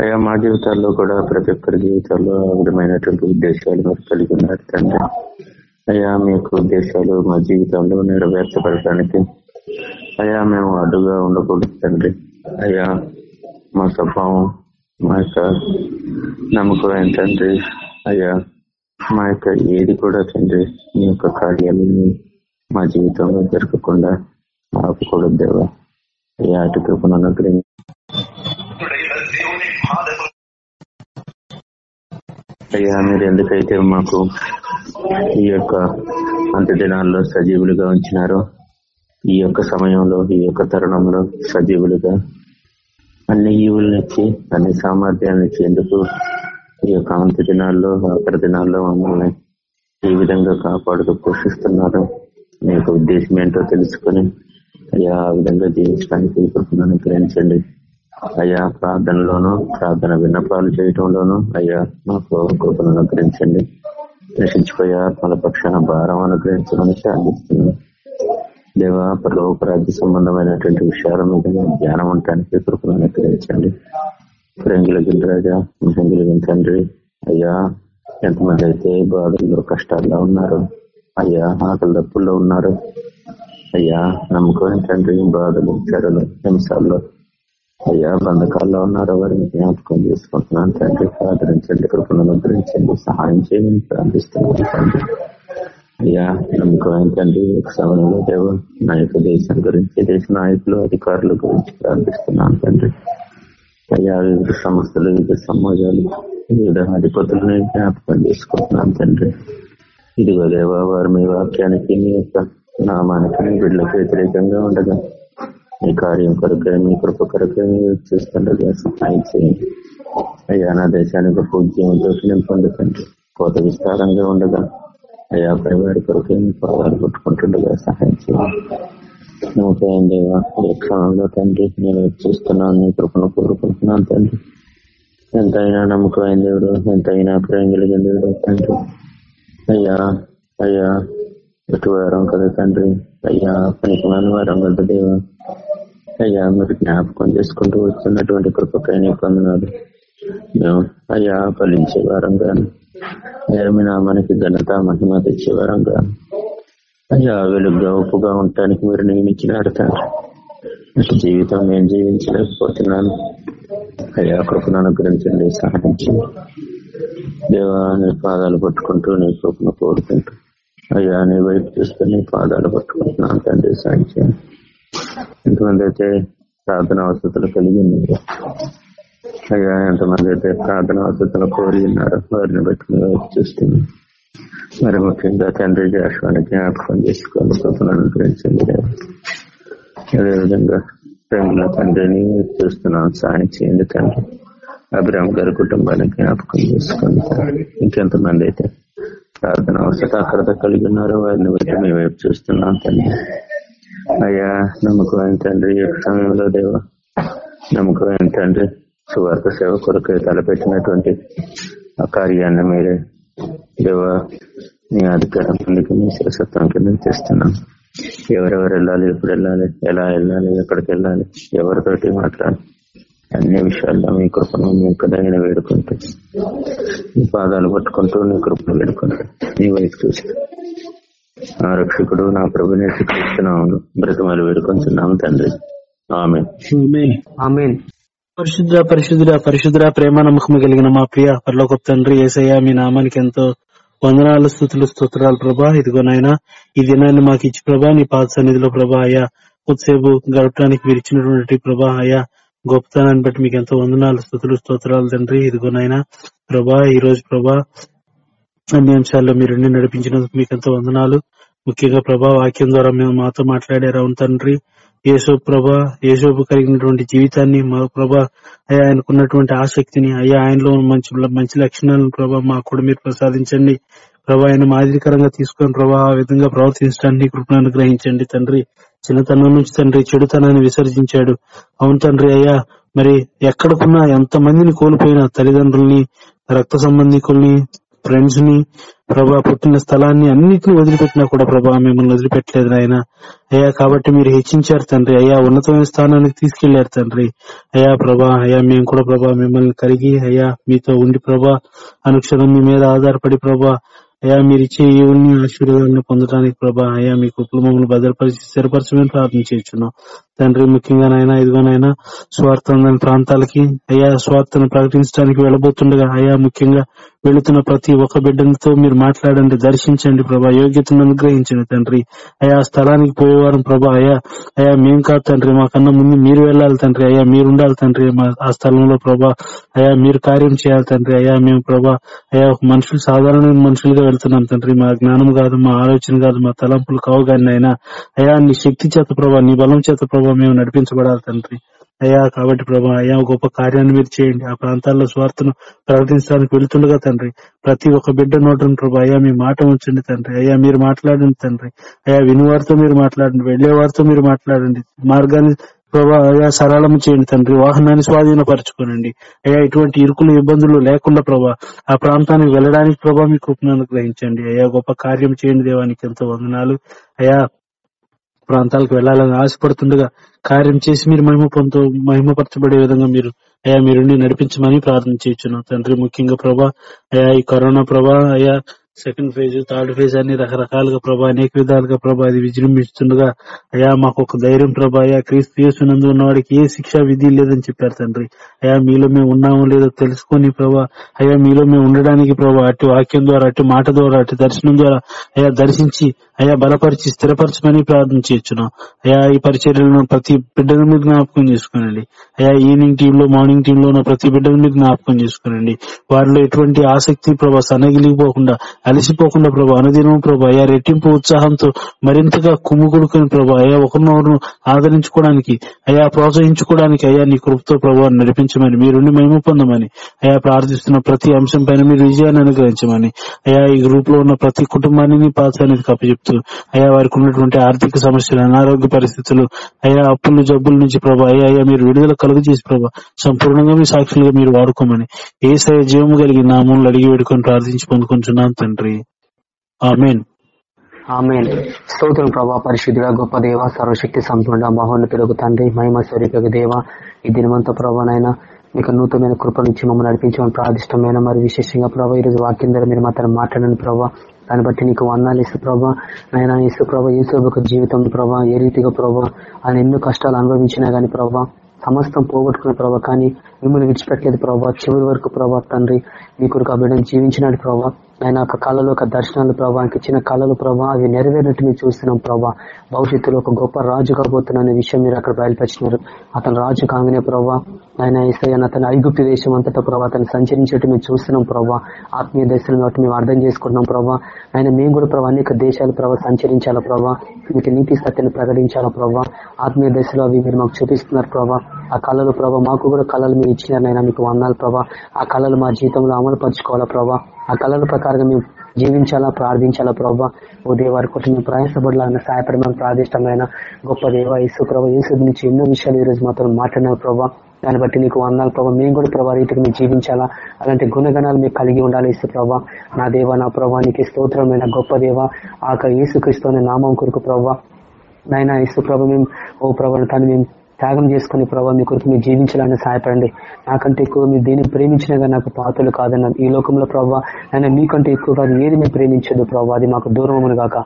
అయ్యా మా జీవితాల్లో కూడా ప్రతి ఒక్కరి జీవితాల్లో విధమైనటువంటి ఉద్దేశాలు మీరు కలిగి ఉన్నారు తండ్రి. అయ్యా మీ యొక్క ఉద్దేశాలు మా జీవితంలో నెరవేర్చబడటానికి అయ్యా మేము అడ్డుగా ఉండకూడదు తండ్రి. అయ్యా మా స్వభావం మా యొక్క నమ్మకం ఏంటండ్రి అయ్యా మా యొక్క ఏది కూడా తండ్రి మీ యొక్క కార్యాలయం మా జీవితంలో జరగకుండా ఆపకూడదు దేవా ఏ అటు కృపను అనుగ్రహం అయ్యా మీరు ఎందుకైతే మాకు ఈ యొక్క అంత్య దినాల్లో సజీవులుగా ఉంచినారో ఈ యొక్క సమయంలో ఈ యొక్క తరుణంలో సజీవులుగా అన్ని ఈవులనిచ్చి అన్ని సామర్థ్యాన్ని ఎందుకు ఈ యొక్క అంత్య దినాల్లో ఆఖరి దినాల్లో మమ్మల్ని ఈ విధంగా కాపాడుతూ పోషిస్తున్నారు? మీ యొక్క ఉద్దేశం ఏంటో తెలుసుకుని అయ్యా ఆ విధంగా జీవించడానికి కోరుకున్నాను గ్రహించండి అయ్యా ప్రార్థనలోను ప్రార్థన విన్నపాలు చేయటంలోను అయ్యా మాకు కృపను అనుగ్రహించండి. నశించిపోయే మన పక్షాన భారం అనుగ్రహించమని ప్రార్థిస్తున్నాను. దేవా పరలోకరాజ్య సంబంధమైనటువంటి విషయాల మీద జ్ఞానం ఉండటానికి కృపను అనుగ్రహించండి. ప్రేంగుల రాజా మహంగుల తండ్రి అయ్యా ఎంతమంది అయితే బాధల్లో కష్టాల్లో ఉన్నారు అయ్యా ఆకలి దప్పుల్లో ఉన్నారు. అయ్యా నమ్మకం తండ్రి బాధలు చెరలు హింసాల్లో. అయ్యా బంధకాల్లో ఉన్నారు వారిని జ్ఞాపకం చేసుకుంటున్నాను తండ్రి. ఆదరించండి కృపను అనుగ్రహించండి సహాయం చేయమని ప్రార్థిస్తున్నాను తండ్రి. అయ్యా నమ్మకం ఏంటండి ఒక సమయంలో దేవ నా యొక్క దేశం గురించి దేశ నాయకులు అధికారుల గురించి ప్రార్థిస్తున్నాను తండ్రి. అయ్యా వివిధ సంస్థలు వివిధ సమాజాలు వివిధ అధిపతులను జ్ఞాపకం చేసుకుంటున్నాను తండ్రి. ఇదిగో దేవా వారు మీ వాక్యానికి మీ యొక్క నామానికి మీ బిడ్డలకు వ్యతిరేకంగా ఉండగా మీ కార్యం కొరకే మీ కృప కొరకే చూస్తుండగా సహాయం చేయండి. అయ్యా నా దేశానికి పూజ్యంతో పొందుకండి. కోత విస్తారంగా ఉండగా అయ్యా పరివారి కొరకే మీ పాదాలు కొట్టుకుంటుండగా సహాయం చేయండి. నమ్మకం దేవా ఏ క్షణంలో తండ్రి నేను చూస్తున్నాను మీ కృపను కోరుకుంటున్నాను తండ్రి. ఎంతైనా నమ్మకమైన దేవుడు ఎంతైనా ప్రేమ కలిగిన దేవుడు తండ్రి. అయ్యా అయ్యా ఎటు వారం కదా తండ్రి. అయ్యా పనికిమాని వారం కదా దేవ. అయ్యా మీరు జ్ఞాపకం చేసుకుంటూ వస్తున్నటువంటి కృపకైనా పొందినారు మేము అయ్యా ఫలించే వారంగా. అయ్యా మీ నామానికి ఘనత మహిమ తెచ్చే వారంగా. అయ్యా వెలుగుగా ఉప్పుగా ఉండటానికి మీరు నియమించినారు తండ్రి. అటు జీవితం నేను జీవించలేకపోతున్నాను. అయ్యా కృపను అనుగ్రహించండి సహాయించండి. దేవా నీ పాదాలు పట్టుకుంటూ నీ కృపను కోరుకుంటూ. అయ్యా నీ వైపు చూస్తే నీ పాదాలు పట్టుకుంటున్నాను తండ్రి సాయం ఎంతమంది అయితే ప్రార్థన వసతులు కలిగి ఉన్నారు. అయ్యా ఎంతమంది అయితే ప్రార్థన వసతులు కోరి ఉన్నారు వారిని బట్టి మీ వైపు చూస్తున్నాం మరి ముఖ్యంగా తండ్రి జాషువాని జ్ఞాపకం చేసుకోవాలి కృపను అనుగ్రహించండి అదేవిధంగా ప్రేమల తండ్రిని చూస్తున్నాం సాయం చేయండి తండ్రి. అభిరామ్ గారి కుటుంబాన్ని జ్ఞాపకం చేసుకోండి ఇంకెంతమంది అయితే ప్రార్థన అవసరత కలిగి ఉన్నారో వారిని బట్టి మేము వైపు చూస్తున్నాం తండ్రి. అయ్యా నమ్మకం తండ్రి ఈ సమయంలో దేవ నమ్మకం తండ్రి సువార్త సేవ కొరకు తలపెట్టినటువంటి ఆ కార్యాన్ని మీరే దేవ మీ అధికారం కిందకి మీ శిరసత్వం కింద తెస్తున్నాం ఎవరెవరు వెళ్ళాలి ఎప్పుడు వెళ్ళాలి ఎలా వెళ్ళాలి ఎక్కడికి వెళ్ళాలి ఎవరితోటి మాట్లాడాలి అన్ని విషయాల్లో మీ కృపను మీ వేడుకుంటూ మీ పాదాలు పట్టుకుంటూ నీ కృపను వేడుకుంటూ నీ వైపు చూస్తూ నా రక్షకుడు నా ప్రభుని చూస్తున్నాను బ్రతమలు వేడుకుంటున్నాము తండ్రి. ఆమె పరిశుద్ర పరిశుద్ర పరిశుద్ర ప్రేమ నమ్మకం కలిగిన మా ప్రియ పరలోక తండ్రి ఏసయ్య మీ నామానికి ఎంతో వందనాలు స్థుతులు స్తోత్రాలు ప్రభా. ఇదిగోనైనా ఈ దినాన్ని మాకు ఇచ్చి ప్రభా నీ పాద సన్నిధిలో ప్రభా అయ్యా కొద్దిసేపు గడపడానికి మీరు ఇచ్చినటువంటి ప్రభా అయ్యా గొప్పతనాన్ని బట్టి మీకు ఎంతో వందనాలు స్థుతులు స్తోత్రాలు తండ్రి. ఇదిగోనైనా ప్రభా ఈ రోజు ప్రభా అన్ని అంశాల్లో మీరు నడిపించినందుకు మీకు ఎంతో వందనాలు. ముఖ్యంగా ప్రభా వాక్యం ద్వారా మేము మాతో మాట్లాడారు అవును తండ్రి. యేసోబు ప్రభా యేసోబు కలిగినటువంటి జీవితాన్ని మా ప్రభా అయ్యా ఆయనకున్నటువంటి ఆసక్తిని అయ్యా ఆయనలో మంచి మంచి లక్షణాలను ప్రభా మాకు కూడా మీరు ప్రసాదించండి. ప్రభా ఆయన మాదిరికరంగా తీసుకొని ప్రభా ఆ విధంగా ప్రవర్తించడానికి కృపను అనుగ్రహించండి తండ్రి. చిన్నతనం నుంచి తండ్రి చెడుతనాన్ని విసర్జించాడు. అవును తండ్రి అయ్యా మరి ఎక్కడికున్నా ఎంత మందిని కోల్పోయిన తల్లిదండ్రుల్ని రక్త సంబంధికుల్ని ఫ్రెండ్స్ని ప్రభా పుట్టిన స్థలాన్ని అన్నిటిని వదిలిపెట్టినా కూడా ప్రభా మిమ్మల్ని వదిలిపెట్టలేదు ఆయన అయ్యా కాబట్టి మీరు హెచ్చించారు తండ్రి. అయ్యా ఉన్నతమైన స్థానానికి తీసుకెళ్ళారు తండ్రి. అయ్యా ప్రభా అయ్యా మేము కూడా ప్రభా మిమ్మల్ని కలిగి అయ్యా మీతో ఉండి ప్రభా అనుక్షణం మీ మీద ఆధారపడి ప్రభా అయ్యా మీరు ఇచ్చే ఈవుల్ని ఆశీర్వాదాలను పొందడానికి ప్రభా అయ్యా మీ కుప్పలు భద్రపరిచి స్థిరపరచమని ప్రార్థన చేస్తున్నాం. తండ్రి ముఖ్యంగా నాయన ఇదిగోనైనా స్వార్థం ప్రాంతాలకి అయ్యా స్వార్థను ప్రకటించడానికి వెళ్ళబోతుండగా అయ్యా ముఖ్యంగా వెళుతున్న ప్రతి ఒక్క బిడ్డలతో మీరు మాట్లాడండి దర్శించండి ప్రభా యోగ్యతను అనుగ్రహించండి తండ్రి. అయా స్థలానికి పోయేవారం ప్రభా అయా అయా మేం కాదు తండ్రి మాకన్నా ముందు మీరు వెళ్ళాలి తండ్రి అయ్యా మీరు ఉండాలి తండ్రి మా ఆ స్థలంలో ప్రభా అయా మీరు కార్యం చేయాలి తండ్రి అయ్యా మేము ప్రభా అయా మనుషులు సాధారణమైన మనుషులుగా వెళ్తున్నాం తండ్రి మా జ్ఞానం కాదు మా ఆలోచన కాదు మా తలంపులు కావు కానీ అయినా అయా నీ శక్తి చేత ప్రభా నీ బలం చేత ప్రభా మేము నడిపించబడాలి తండ్రి. అయ్యా కాబట్టి ప్రభా అయ్యా గొప్ప కార్యాన్ని మీరు చేయండి. ఆ ప్రాంతాల్లో స్వార్థను ప్రకటించడానికి వెళుతుండగా తండ్రి ప్రతి ఒక్క బిడ్డ నోటను ప్రభా అయ్యా మీ మాట ఉంచండి తండ్రి. అయ్యా మీరు మాట్లాడండి తండ్రి. అయ్యా వినివారితో మీరు మాట్లాడండి వెళ్ళేవారితో మీరు మాట్లాడండి. మార్గాన్ని ప్రభా అయ్యా సరళం చేయండి తండ్రి. వాహనాన్ని స్వాధీనపరచుకోనండి. అయ్యా ఇటువంటి ఇరుకులు ఇబ్బందులు లేకుండా ప్రభా ఆ ప్రాంతానికి వెళ్ళడానికి ప్రభా మీ కృపను అనుగ్రహించండి. అయ్యా గొప్ప కార్యం చేయండి దేవానికి ఎంతో వందనాలు. అయ్యా ప్రాంతాలకు వెళ్ళాలని ఆశపడుతుండగా కార్యం చేసి మీరు మహిమ మహిమపరచబడే విధంగా మీరు అయ్యా మీరు నడిపించమని ప్రార్థన చేయొచ్చును తండ్రి ముఖ్యంగా ప్రభా అయ్యా ఈ కరోనా ప్రభా అయా సెకండ్ ఫేజ్ థర్డ్ ఫేజ్ అన్ని రకరకాలుగా ప్రభా అనేక విధాలుగా ప్రభా అది విజృంభిస్తుండగా అయా మాకు ఒక ధైర్యం ప్రభా అయా క్రీస్తు చేస్తున్నందు ఉన్నవాడికి ఏ శిక్ష విధి లేదని చెప్పారు తండ్రి. అయ్యా మీలో మేము ఉన్నామో లేదో తెలుసుకొని ప్రభా అయా మీలో మేము ఉండడానికి ప్రభా అటు వాక్యం ద్వారా అటు మాట ద్వారా అటు దర్శనం ద్వారా అయ్యా దర్శించి అయా బలపరిచి స్థిరపరచమని ప్రార్థన చేయొచ్చున్నాం అయ్యా ఈ పరిచర్యలను ప్రతి బిడ్డను మీరు జ్ఞాపకం చేసుకునండి. అయా ఈవినింగ్ టీమ్లో మార్నింగ్ టీమ్లో ఉన్న ప్రతి బిడ్డను మీరు జ్ఞాపకం చేసుకునండి. వారిలో ఎటువంటి ఆసక్తి ప్రభా సనగిలిపోకుండా అలసిపోకుండా ప్రభా అనుదినం ప్రభా అయా రెట్టింపు ఉత్సాహంతో మరింతగా కుమ్ముకొడుకుని ప్రభా అయా ఒకరినొకరును ఆదరించుకోవడానికి అయా ప్రోత్సహించుకోవడానికి అయ్యా నీ కృపతో ప్రభావం నడిపించమని మీరుండి మేము పొందమని అయ్యా ప్రార్థిస్తున్న ప్రతి అంశం పైన మీరు విజయాన్ని అనుగ్రహించమని అయ్యా ఈ గ్రూప్లో ఉన్న ప్రతి కుటుంబాన్ని నీ పాత్ర అనేది కప్పచెప్తూ అయ్యా వారికి ఉన్నటువంటి ఆర్థిక సమస్యలు అనారోగ్య పరిస్థితులు అయ్యా అప్పులు జబ్బుల నుంచి ప్రభా అయ్యా అయ్యా మీరు విడుదల కలుగు చేసి ప్రభా సంపూర్ణంగా మీ సాక్షులుగా మీరు వాడుకోమని ఏ సయ జీవము కలిగి నామూలు అడిగి వేడుకొని ప్రార్థించి పొందుకుంటున్నాం తండ్రి. ఆమెన్. ఆమె స్తోత్రం ప్రభా పరిశుద్ధిగా గొప్ప దేవ సర్వశక్తి సంపూర్ణ మహోన్నతులకు తండ్రి మహిమ స్వరూపకు దేవ ఈ దినమంతా ప్రభానైనా మీకు నూతనమైన కృప నుంచి మమ్మల్ని నడిపించమని ప్రాదిష్టమైన మరి విశేషంగా ప్రభావ ఈరోజు వాక్యం ద్వారా మీరు మాత్రం మాట్లాడని ప్రభావ దాన్ని బట్టి నీకు వందాలు ఇసు ప్రభా. ఆయన ఇసు ప్రభా యేసు జీవితం ప్రభా ఏ రీతిగా ప్రభా ఆయన ఎన్నో కష్టాలు అనుభవించినా గానీ ప్రభా సమస్తం పోగొట్టుకున్న ప్రభా కానీ మిమ్మల్ని విడిచిపెట్టలేదు ప్రభా. చివరి వరకు ప్రభా తండ్రి మీ కొరకు ఆ బిడ్డను జీవించినాడు ప్రభా. ఆయన ఒక కళలు ఒక దర్శనాలు ప్రభా ఆయనకి ఇచ్చిన కళలు ప్రభా అవి నెరవేరినట్టు మీరు చూస్తున్నాం ప్రభా. భవిష్యత్తులో ఒక గొప్ప రాజు కాబోతున్న అనే విషయం మీరు అక్కడ బయలుపరిచినారు. అతను రాజు కాగానే ప్రభా ఆయన ఇస్తాయని అతను ఐగుప్తి దేశం అంతటా ప్రభా అతను సంచరించేట్టు మేము చూస్తున్నాం ప్రభా. ఆత్మీయ దశలను బట్టి మేము అర్థం చేసుకుంటున్నాం ప్రభా. ఆయన మేము కూడా ప్రభా అనేక దేశాలు ప్రభా సంచరించాలా ప్రభా. మీకు నీతి సత్యాన్ని ప్రకటించాలా ప్రభా. ఆత్మీయ దశలో అవి మీరు మాకు చూపిస్తున్నారు ప్రభా. ఆ కళలు ప్రభా మాకు కూడా కళలు మీరు ఇచ్చినారు మీకు వందాలు ప్రభా. ఆ కళలు మా జీవితంలో అమలు పరచుకోవాలా ప్రభా. ఆ కళల ప్రకారంగా మేము జీవించాలా ప్రార్థించాలా ప్రభా. ఓ దేవారి కొట్టి మేము ప్రయాసపడాలన్న సహాయపడమని ప్రార్థిష్టమైన గొప్ప దేవ యేసు ప్రభా యేసు నుంచి ఎన్నో విషయాలు ఈ రోజు మాత్రం మాట్లాడినారు ప్రభా. దాన్ని బట్టి నీకు వందాలు ప్రభావ మేము కూడా ప్రభావ రీతికి మేము జీవించాలా. అలాంటి గుణగణాలు మీకు కలిగి ఉండాలి ఇసు ప్రభా. నా దేవ నా ప్రభా నీకు స్తోత్రమైన గొప్ప దేవ ఆక యేసు క్రీస్తు అనే నామం కొరకు ప్రభా. నాయన ఇసు ప్రభ మేము ఓ ప్రభా తను మేము త్యాగం చేసుకుని ప్రభావ మీ కొరకు మీరు జీవించాలని సహాయపడండి. నాకంటే ఎక్కువ మీరు దేన్ని ప్రేమించినగా కానీ నాకు పాత్రలు కాదన్న ఈ లోకంలో ప్రభావ ఆయన మీకంటే ఎక్కువగా ఏది మేము ప్రేమించదు ప్రభావ అది మాకు దూరం కాక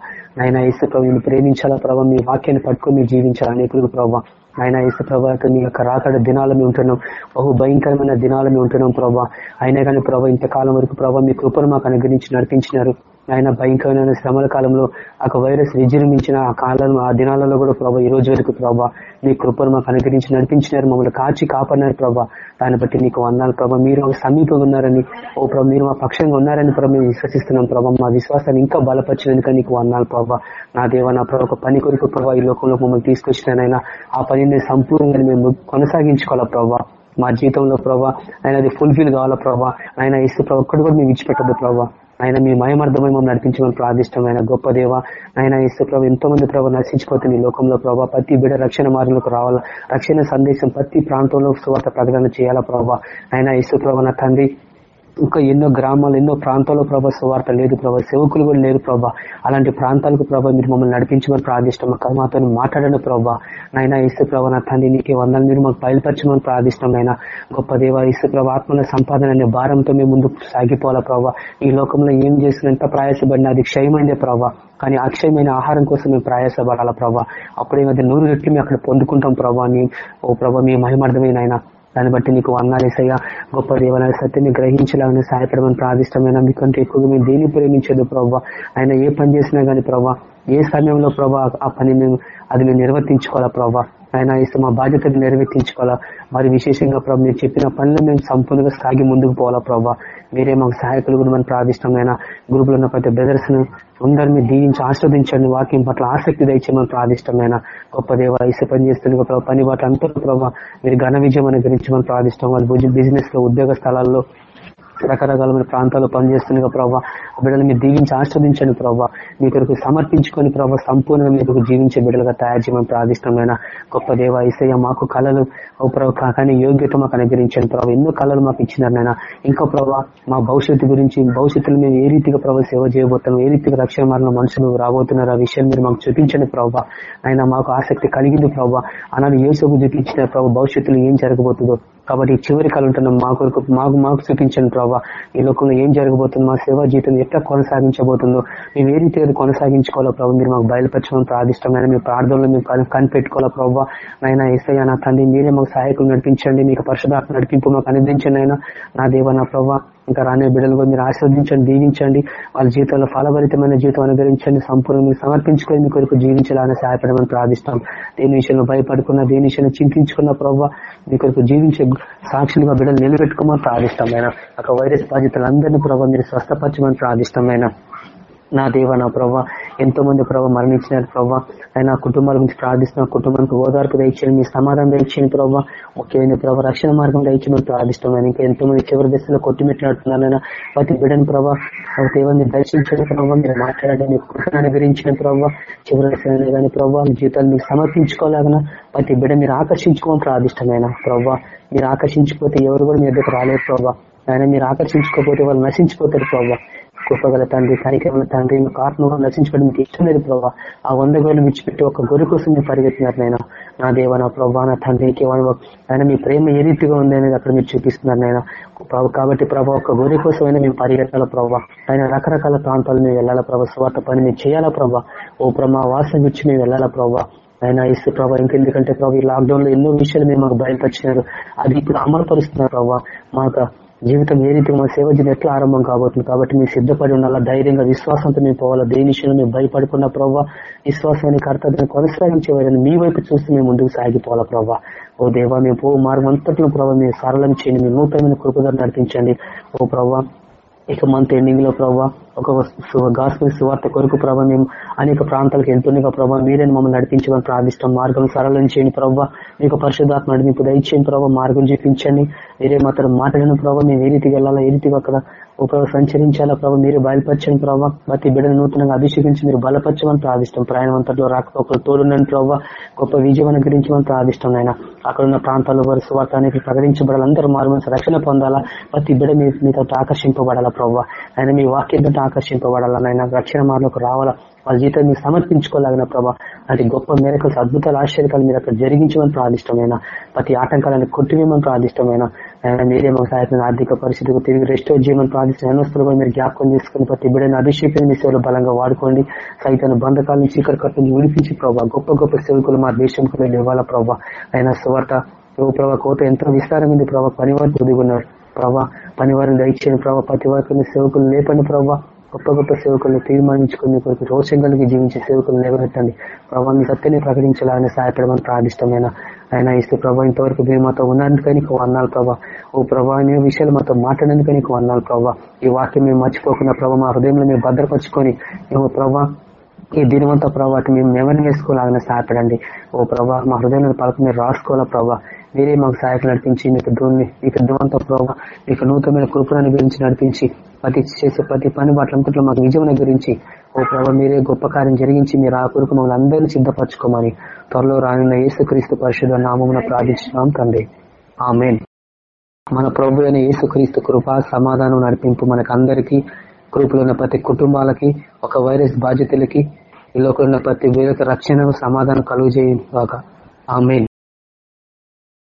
ఆయన ఇసు ప్రభు ప్రేమించాలా ప్రభావ మీ వాక్యాన్ని పట్టుకొని మీరు జీవించాలా అనేకులకు ప్రభావ ఆయన ఇసు ప్రభావ మీ యొక్క రాకడ దినాలు మేము ఉంటున్నాం. బహు భయంకరమైన దినాలు మేము ఉంటున్నాం ప్రభావ అయినా కానీ ప్రభావ ఇంతకాలం వరకు ప్రభావ మీ కృపను మాకు అనుగ్రహించి నడిపించినారు. ఆయన భయంకరమైన శ్రమల కాలంలో ఆ వైరస్ విజృంభించిన ఆ కాలం ఆ దినాలలో కూడా ప్రభావ ఈ రోజు వరకు ప్రభావ మీ కృపను మాకు అనుగ్రహించి నడిపించినారు మమ్మల్ని కాచి కాపాడినారు ప్రభావ దాన్ని బట్టి నీకు వందాలు ప్రభావ మీరు ఒక సమీపంగా ఉన్నారని ఓ ప్రభావ మీరు మా పక్షంగా ఉన్నారని ప్రభావ మేము విశ్వసిస్తున్నాం ప్రభావ మా విశ్వాసాన్ని ఇంకా బలపరిచినందుక నీకు వందాలు ప్రభావ నా దేవ నా ప్రభావ పని కొరకు ప్రభావ ఈ లోకంలో మమ్మల్ని తీసుకొచ్చినానైనా ఆ పనిని సంపూర్ణంగా మేము కొనసాగించుకోవాలా ప్రభావ మా జీవితంలో ప్రభావ ఆయన అది ఫుల్ఫిల్ కావాలా ప్రభావ ఆయన ఇస్తే ప్రభావ ఒక్కటి కూడా మేము విడిచిపెట్టదు ప్రభావ ఆయన మీ మయమర్థమై మమ్మల్ని నడిపించమని ప్రార్థిష్టమైన గొప్ప దేవ. ఆయన ఇసు ప్రభు ఎంతో మంది ప్రభావ నశించిపోతుంది ఈ లోకంలో ప్రభావ ప్రతి బిడ రక్షణ మార్గంలోకి రావాలా. రక్షణ సందేశం ప్రతి ప్రాంతంలో స్వార్థ ప్రకటన చేయాలా ప్రభావ ఆయన ఇసు ప్రభు నా తండ్రి. ఇంకా ఎన్నో గ్రామాలు ఎన్నో ప్రాంతాల్లో ప్రభా సువార్త లేదు ప్రభా సేవకులు కూడా లేరు ప్రభా. అలాంటి ప్రాంతాలకు ప్రభా మీరు మమ్మల్ని నడిపించమని ప్రార్థిష్టం. మాతో మాట్లాడను ప్రభా. నైనా ఇసు ప్రభా నా తండ్రి నీకే వందలు మీరు మాకు బయలుపరచమని ప్రార్థిష్టం అయినా గొప్ప దేవ ఇసు ప్రభా ఆత్మల సంపాదన అనే భారంతో మేము ముందుకు సాగిపోవాలా ప్రభా. ఈ లోకంలో ఏం చేసిన ఎంత ప్రయాసపడినా అది క్షయమైందే ప్రభా. కానీ అక్షయమైన ఆహారం కోసం మేము ప్రయాసపడాలా ప్రభా. అప్పుడే నూరు రెట్లు మేము అక్కడ పొందుకుంటాం ప్రభా. ఓ ప్రభా మీ మహిమార్థమైన ఆయన దాన్ని బట్టి నీకు వందాలేసయ్యా గొప్ప దేవాలయ సత్యాన్ని గ్రహించాలని సహాయపడమని ప్రాదిష్టమైన మీకంటే ఎక్కువగా మేము దేన్ని ప్రేమించదు ప్రభావ ఆయన ఏ పని చేసినా గానీ ప్రభా ఏ సమయంలో ప్రభా ఆ పని మేము అది మేము నిర్వర్తించుకోవాలా ప్రభా ఆయన ఇస్తే మా బాధ్యతను నెరవేర్తించుకోవాలా? మరి విశేషంగా ప్రభు మీరు చెప్పిన పనులు మేము సంపూర్ణంగా సాగి ముందుకు పోవాలా ప్రభావ మీరే మాకు సహాయకులు కూడా మనం ప్రార్థిష్టమైన గ్రూపులో ఉన్న ప్రతి బ్రదర్స్ను అందరినీ దీవించి ఆస్వాదించండి. వాక్యం పట్ల ఆసక్తి దయచేయమని ప్రార్థిష్టమైన గొప్ప దేవ ఇసు పని చేస్తుంది గొప్ప పని వాటి అంతా ప్రభావ మీరు ఘన విజయం అనుగ్రహించమని ప్రార్థిష్టం వాళ్ళు బిజినెస్లో ఉద్యోగ స్థలాల్లో రకరకాలమైన ప్రాంతాల్లో పనిచేస్తుండగా ప్రభావ బిడ్డలు మీరు దీవించి ఆస్వాదించండి ప్రభావ మీ కొరకు సమర్పించుకొని ప్రభావ సంపూర్ణంగా మీకు జీవించే బిడ్డలుగా తయారు చేయమని ప్రార్థిష్టమైన గొప్ప దేవ ఇసయ్య మాకు కళలు ప్రభావ కానీ యోగ్యత మాకు అనుగ్రహించండి ప్రభావ ఎన్నో కళలు మాకు ఇచ్చినారు ఇంకా ప్రభావ మా భవిష్యత్తు గురించి భవిష్యత్తులో మేము ఏ రీతిగా ప్రభావ సేవ చేయబోతున్నాం ఏ రీతిగా రక్షణ మార్గం మనుషులు రాబోతున్నారు ఆ విషయం మీరు మాకు చూపించండి ప్రభావ ఆయన మాకు ఆసక్తి కలిగింది ప్రభావ ఏ యేసుకు చూపించిన ప్రభావ భవిష్యత్తులో ఏం జరగబోతుందో కాబట్టి చివరి కాలం ఉంటున్న మా కొరకు మాకు మాకు చూపించండి ప్రభావ ఈ లోకంలో ఏం జరగబోతుందో మా సేవా జీవితం ఎట్లా కొనసాగించబోతుందో మేము ఏ రీతి కొనసాగించుకోవాలో ప్రభావ మీరు మాకు బయలుపరచమని ప్రార్థిష్టమైన మీ ప్రార్థనలో మేము కనిపెట్టుకోవాలా ప్రభావ నైనా ఏసయ్యా నా తండ్రి మీరే మాకు సహాయకులు నడిపించండి. మీకు పరిశుధాత్మ నడిపింపు మాకు అనిపించండి అయినా నా దేవ నా ప్రభావ ఇంకా రానే బిడ్డలు కూడా మీరు ఆస్వాదించండి దీవించండి. వాళ్ళ జీవితంలో ఫలభరితమైన జీవితం అనుగ్రహించండి సంపూర్ణ మీరు సమర్పించుకొని మీ కొరకు జీవించాలని సహాయపడమని ప్రార్థిస్తాం. దేని విషయంలో భయపడుకున్న దేని విషయంలో చింతించుకున్న ప్రభావ మీ కొరకు జీవించే సాక్షులుగా బిడ్డలు నిలబెట్టుకోమని అయినా ఒక వైరస్ బాధితులందరినీ ప్రభావ మీరు స్వస్థపరచమని ప్రార్థిష్టమైన నా దేవ నా ప్రభావ ఎంతో మంది ప్రభావ మరణించినారు ప్రభావ ఆయన కుటుంబాల గురించి ప్రార్థిస్తున్న కుటుంబానికి ఓదార్పు దయచేయండి మీ సమాధానం దయచేయండి ప్రభావ ముఖ్యమైన ప్రభావ రక్షణ మార్గం దయచేయమని ప్రార్థిస్తున్నాను ఇంకా ఎంతో మంది చివరి దశలో కొట్టిమెట్లాడుతున్నారైనా ప్రతి బిడ్డని ప్రభావ దేవాన్ని దర్శించండి ప్రభావ మీరు మాట్లాడండి అనుగ్రహించిన ప్రభావ చివరి దశలో కానీ ప్రభావ జీవితాలు మీకు సమర్పించుకోలేగన ప్రతి బిడ్డ మీరు ఆకర్షించుకోమని ప్రార్థిష్టమైన ప్రభావ మీరు ఆకర్షించుకోతే ఎవరు కూడా మీ దగ్గర రాలేదు ప్రభావ ఆయన మీరు ఆకర్షించుకోకపోతే వాళ్ళు నశించిపోతారు ప్రభావ కృపగల తండ్రి కార్యక్రమం తండ్రి మీకు ఆత్మగా నశించుకోవడం మీకు ఇష్టం లేదు ప్రభావ ఆ వంద గోలు విడిచిపెట్టి ఒక గొర్రె కోసం మీరు పరిగెత్తినారు నేను నా దేవ నా ప్రభా నా తండ్రికి ఆయన మీ ప్రేమ ఏ రీతిగా ఉంది అనేది అక్కడ మీరు చూపిస్తున్నారు నేను కాబట్టి ప్రభావ ఒక గొర్రె కోసమైనా మేము పరిగెత్తాల ప్రభావ ఆయన రకరకాల ప్రాంతాలు మేము వెళ్ళాలా ప్రభావ స్వార్థ పని మేము చేయాలా ప్రభావ ఓ ప్రమా వాసన గురించి మేము వెళ్ళాలా ప్రభావ ఆయన ఇస్తే ప్రభావ ఇంకెందుకంటే ప్రభావ ఈ లాక్డౌన్లో ఎన్నో విషయాలు మేము మాకు బయలుపరిచినారు. అది ఇప్పుడు అమలుపరుస్తున్నారు ప్రభావ మాకు జీవితం ఏ రీతి మా సేవ జీవితం ఎట్లా ఆరంభం కాబోతుంది? కాబట్టి మీరు సిద్ధపడి ఉండాలా? ధైర్యంగా విశ్వాసంతో మేము పోవాలా? దేని విషయంలో మేము భయపడకుండా ప్రభావ విశ్వాసాన్ని కర్తవ్యం కొనసాగించేవారని మీ వైపు చూస్తే మేము ముందుకు సాగిపోవాలా ప్రభావ ఓ దేవా మేము పో మార్గం అంతట్లో ప్రభావ మీరు సరళం చేయండి. మీ నూతనమైన కృపగా నడిపించండి. ఓ ప్రభావ ఇక మంత్ ఎండింగ్లో ప్రభావ ఒక గాస్పల్ సువార్త కొరకు ప్రభావ మేము అనేక ప్రాంతాలకు వెళ్తుండగా ప్రభావ మీరే మమ్మల్ని నడిపించమని ప్రార్థిస్తాం. మార్గం సరళం చేయండి ప్రభావ మీకు పరిశుధాత్మ నడిపింపు దయచేయండి ప్రభావ మార్గం చూపించండి. మీరే మాత్రం మాట్లాడిన ప్రభావ మేము ఏ రీతికి వెళ్ళాలా ఏ రీతికి అక్కడ ప్రభావ సంచరించాలా ప్రభావ మీరు బయలుపరచండి ప్రభావ ప్రతి బిడ్డను నూతనంగా అభిషేకించి మీరు బలపరచమని ప్రార్థిస్తాం. ప్రయాణం అంతట్లో రాకపోకలు తోడున్నాను ప్రభావ గొప్ప విజయం అనుగ్రహించమని ప్రార్థిస్తాం ఆయన అక్కడ ఉన్న ప్రాంతాల్లో వారి స్వార్థానికి ప్రకటించబడాలి. అందరూ మారు రక్షణ పొందాలా. ప్రతి బిడ్డ మీతో ఆకర్షింపబడాలా ప్రభావ ఆయన మీ వాక్యంతో ఆకర్షింపబడాలా ఆయన రక్షణ మార్లకు రావాలా. వాళ్ళ జీవితం మీరు సమర్పించుకోలేగిన ప్రభా. అది గొప్ప మేరకు అద్భుతాలు ఆశ్చర్యకాలు మీరు అక్కడ జరిగించమని ప్రార్థిష్టమైన ప్రతి ఆటంకాలను కొట్టివేయమని ప్రార్థిష్టమైన ఆయన మీరే మాకు సహాయపడిన ఆర్థిక పరిస్థితికి తిరిగి రెస్టో చేయమని ప్రార్థిస్తున్న ఎన్నోస్తులు మీరు జ్ఞాపకం చేసుకుని ప్రతి బిడ్డను అభిషేకం మీ సేవలు బలంగా వాడుకోండి. సైతాన్ని బంధకాల నుంచి ఇక్కడ కట్టుని విడిపించి ప్రభావ గొప్ప గొప్ప సేవకులు మా దేశంకు మీరు ఇవ్వాలా ప్రభావ ఆయన సువార్త ప్రభావ ప్రభా కోత ఎంతో విస్తారమైంది ప్రభావ పనివారు చదువుకున్నారు ప్రభా పనివారిని దయచేయండి ప్రభావ ప్రతి వారికి సేవకులు లేపండి ప్రభావ గొప్ప గొప్ప సేవకులను తీర్మానించుకుని కొరకు రోషం కలిగి జీవించే సేవకులు నిలబెట్టండి. ప్రభావ మీ సత్యని ప్రకటించాలని సహాయపడమని ప్రార్థిష్టమైన ఆయన ఇస్తే ప్రభావ ఇంతవరకు మేము మాతో ఉన్నందుకని నీకు అన్నాలు ప్రభా. ఓ ప్రభావ అనే విషయాలు మాతో మాట్లాడడానికి నీకు అన్నాలు ప్రభా. ఈ వాక్యం మేము మర్చిపోకుండా ప్రభా మా హృదయంలో మేము భద్రపరుచుకొని మేము ప్రభా ఈ దినవంత ప్రభావం మేము మెమరీ వేసుకోవాలని సహాయపడండి. ఓ ప్రభా మా హృదయంలో పలక మీరు రాసుకోవాలా ప్రభావ మీరే మాకు సహాయకు నడిపించి మీకు దూని మీకు దివంత ప్రభావ మీకు నూతనమైన కృపణను గురించి నడిపించి ప్రతి చేసే ప్రతి పని బాట్లంతట్లో మాకు నిజమైన గురించి ఓ ప్రభావ మీరే గొప్ప కార్యం జరిగించి మీరు ఆ కొరకు మమ్మల్ని అందరినీ సిద్ధపరచుకోమని త్వరలో రానున్న యేసుక్రీస్తు పరిషత్ నామమున ప్రార్థించినాం తండ్రి. ఆమెన్. మన ప్రభు అయిన యేసుక్రీస్తు కృప సమాధానం నడిపింపు మనకు అందరికీ ఉన్న ప్రతి కుటుంబాలకి ఒక వైరస్ బాధితులకి ఈ లోకంలో ఉన్న ప్రతి వేరొక రక్షణకు సమాధానం కలుగు చేయ ఆమెన్.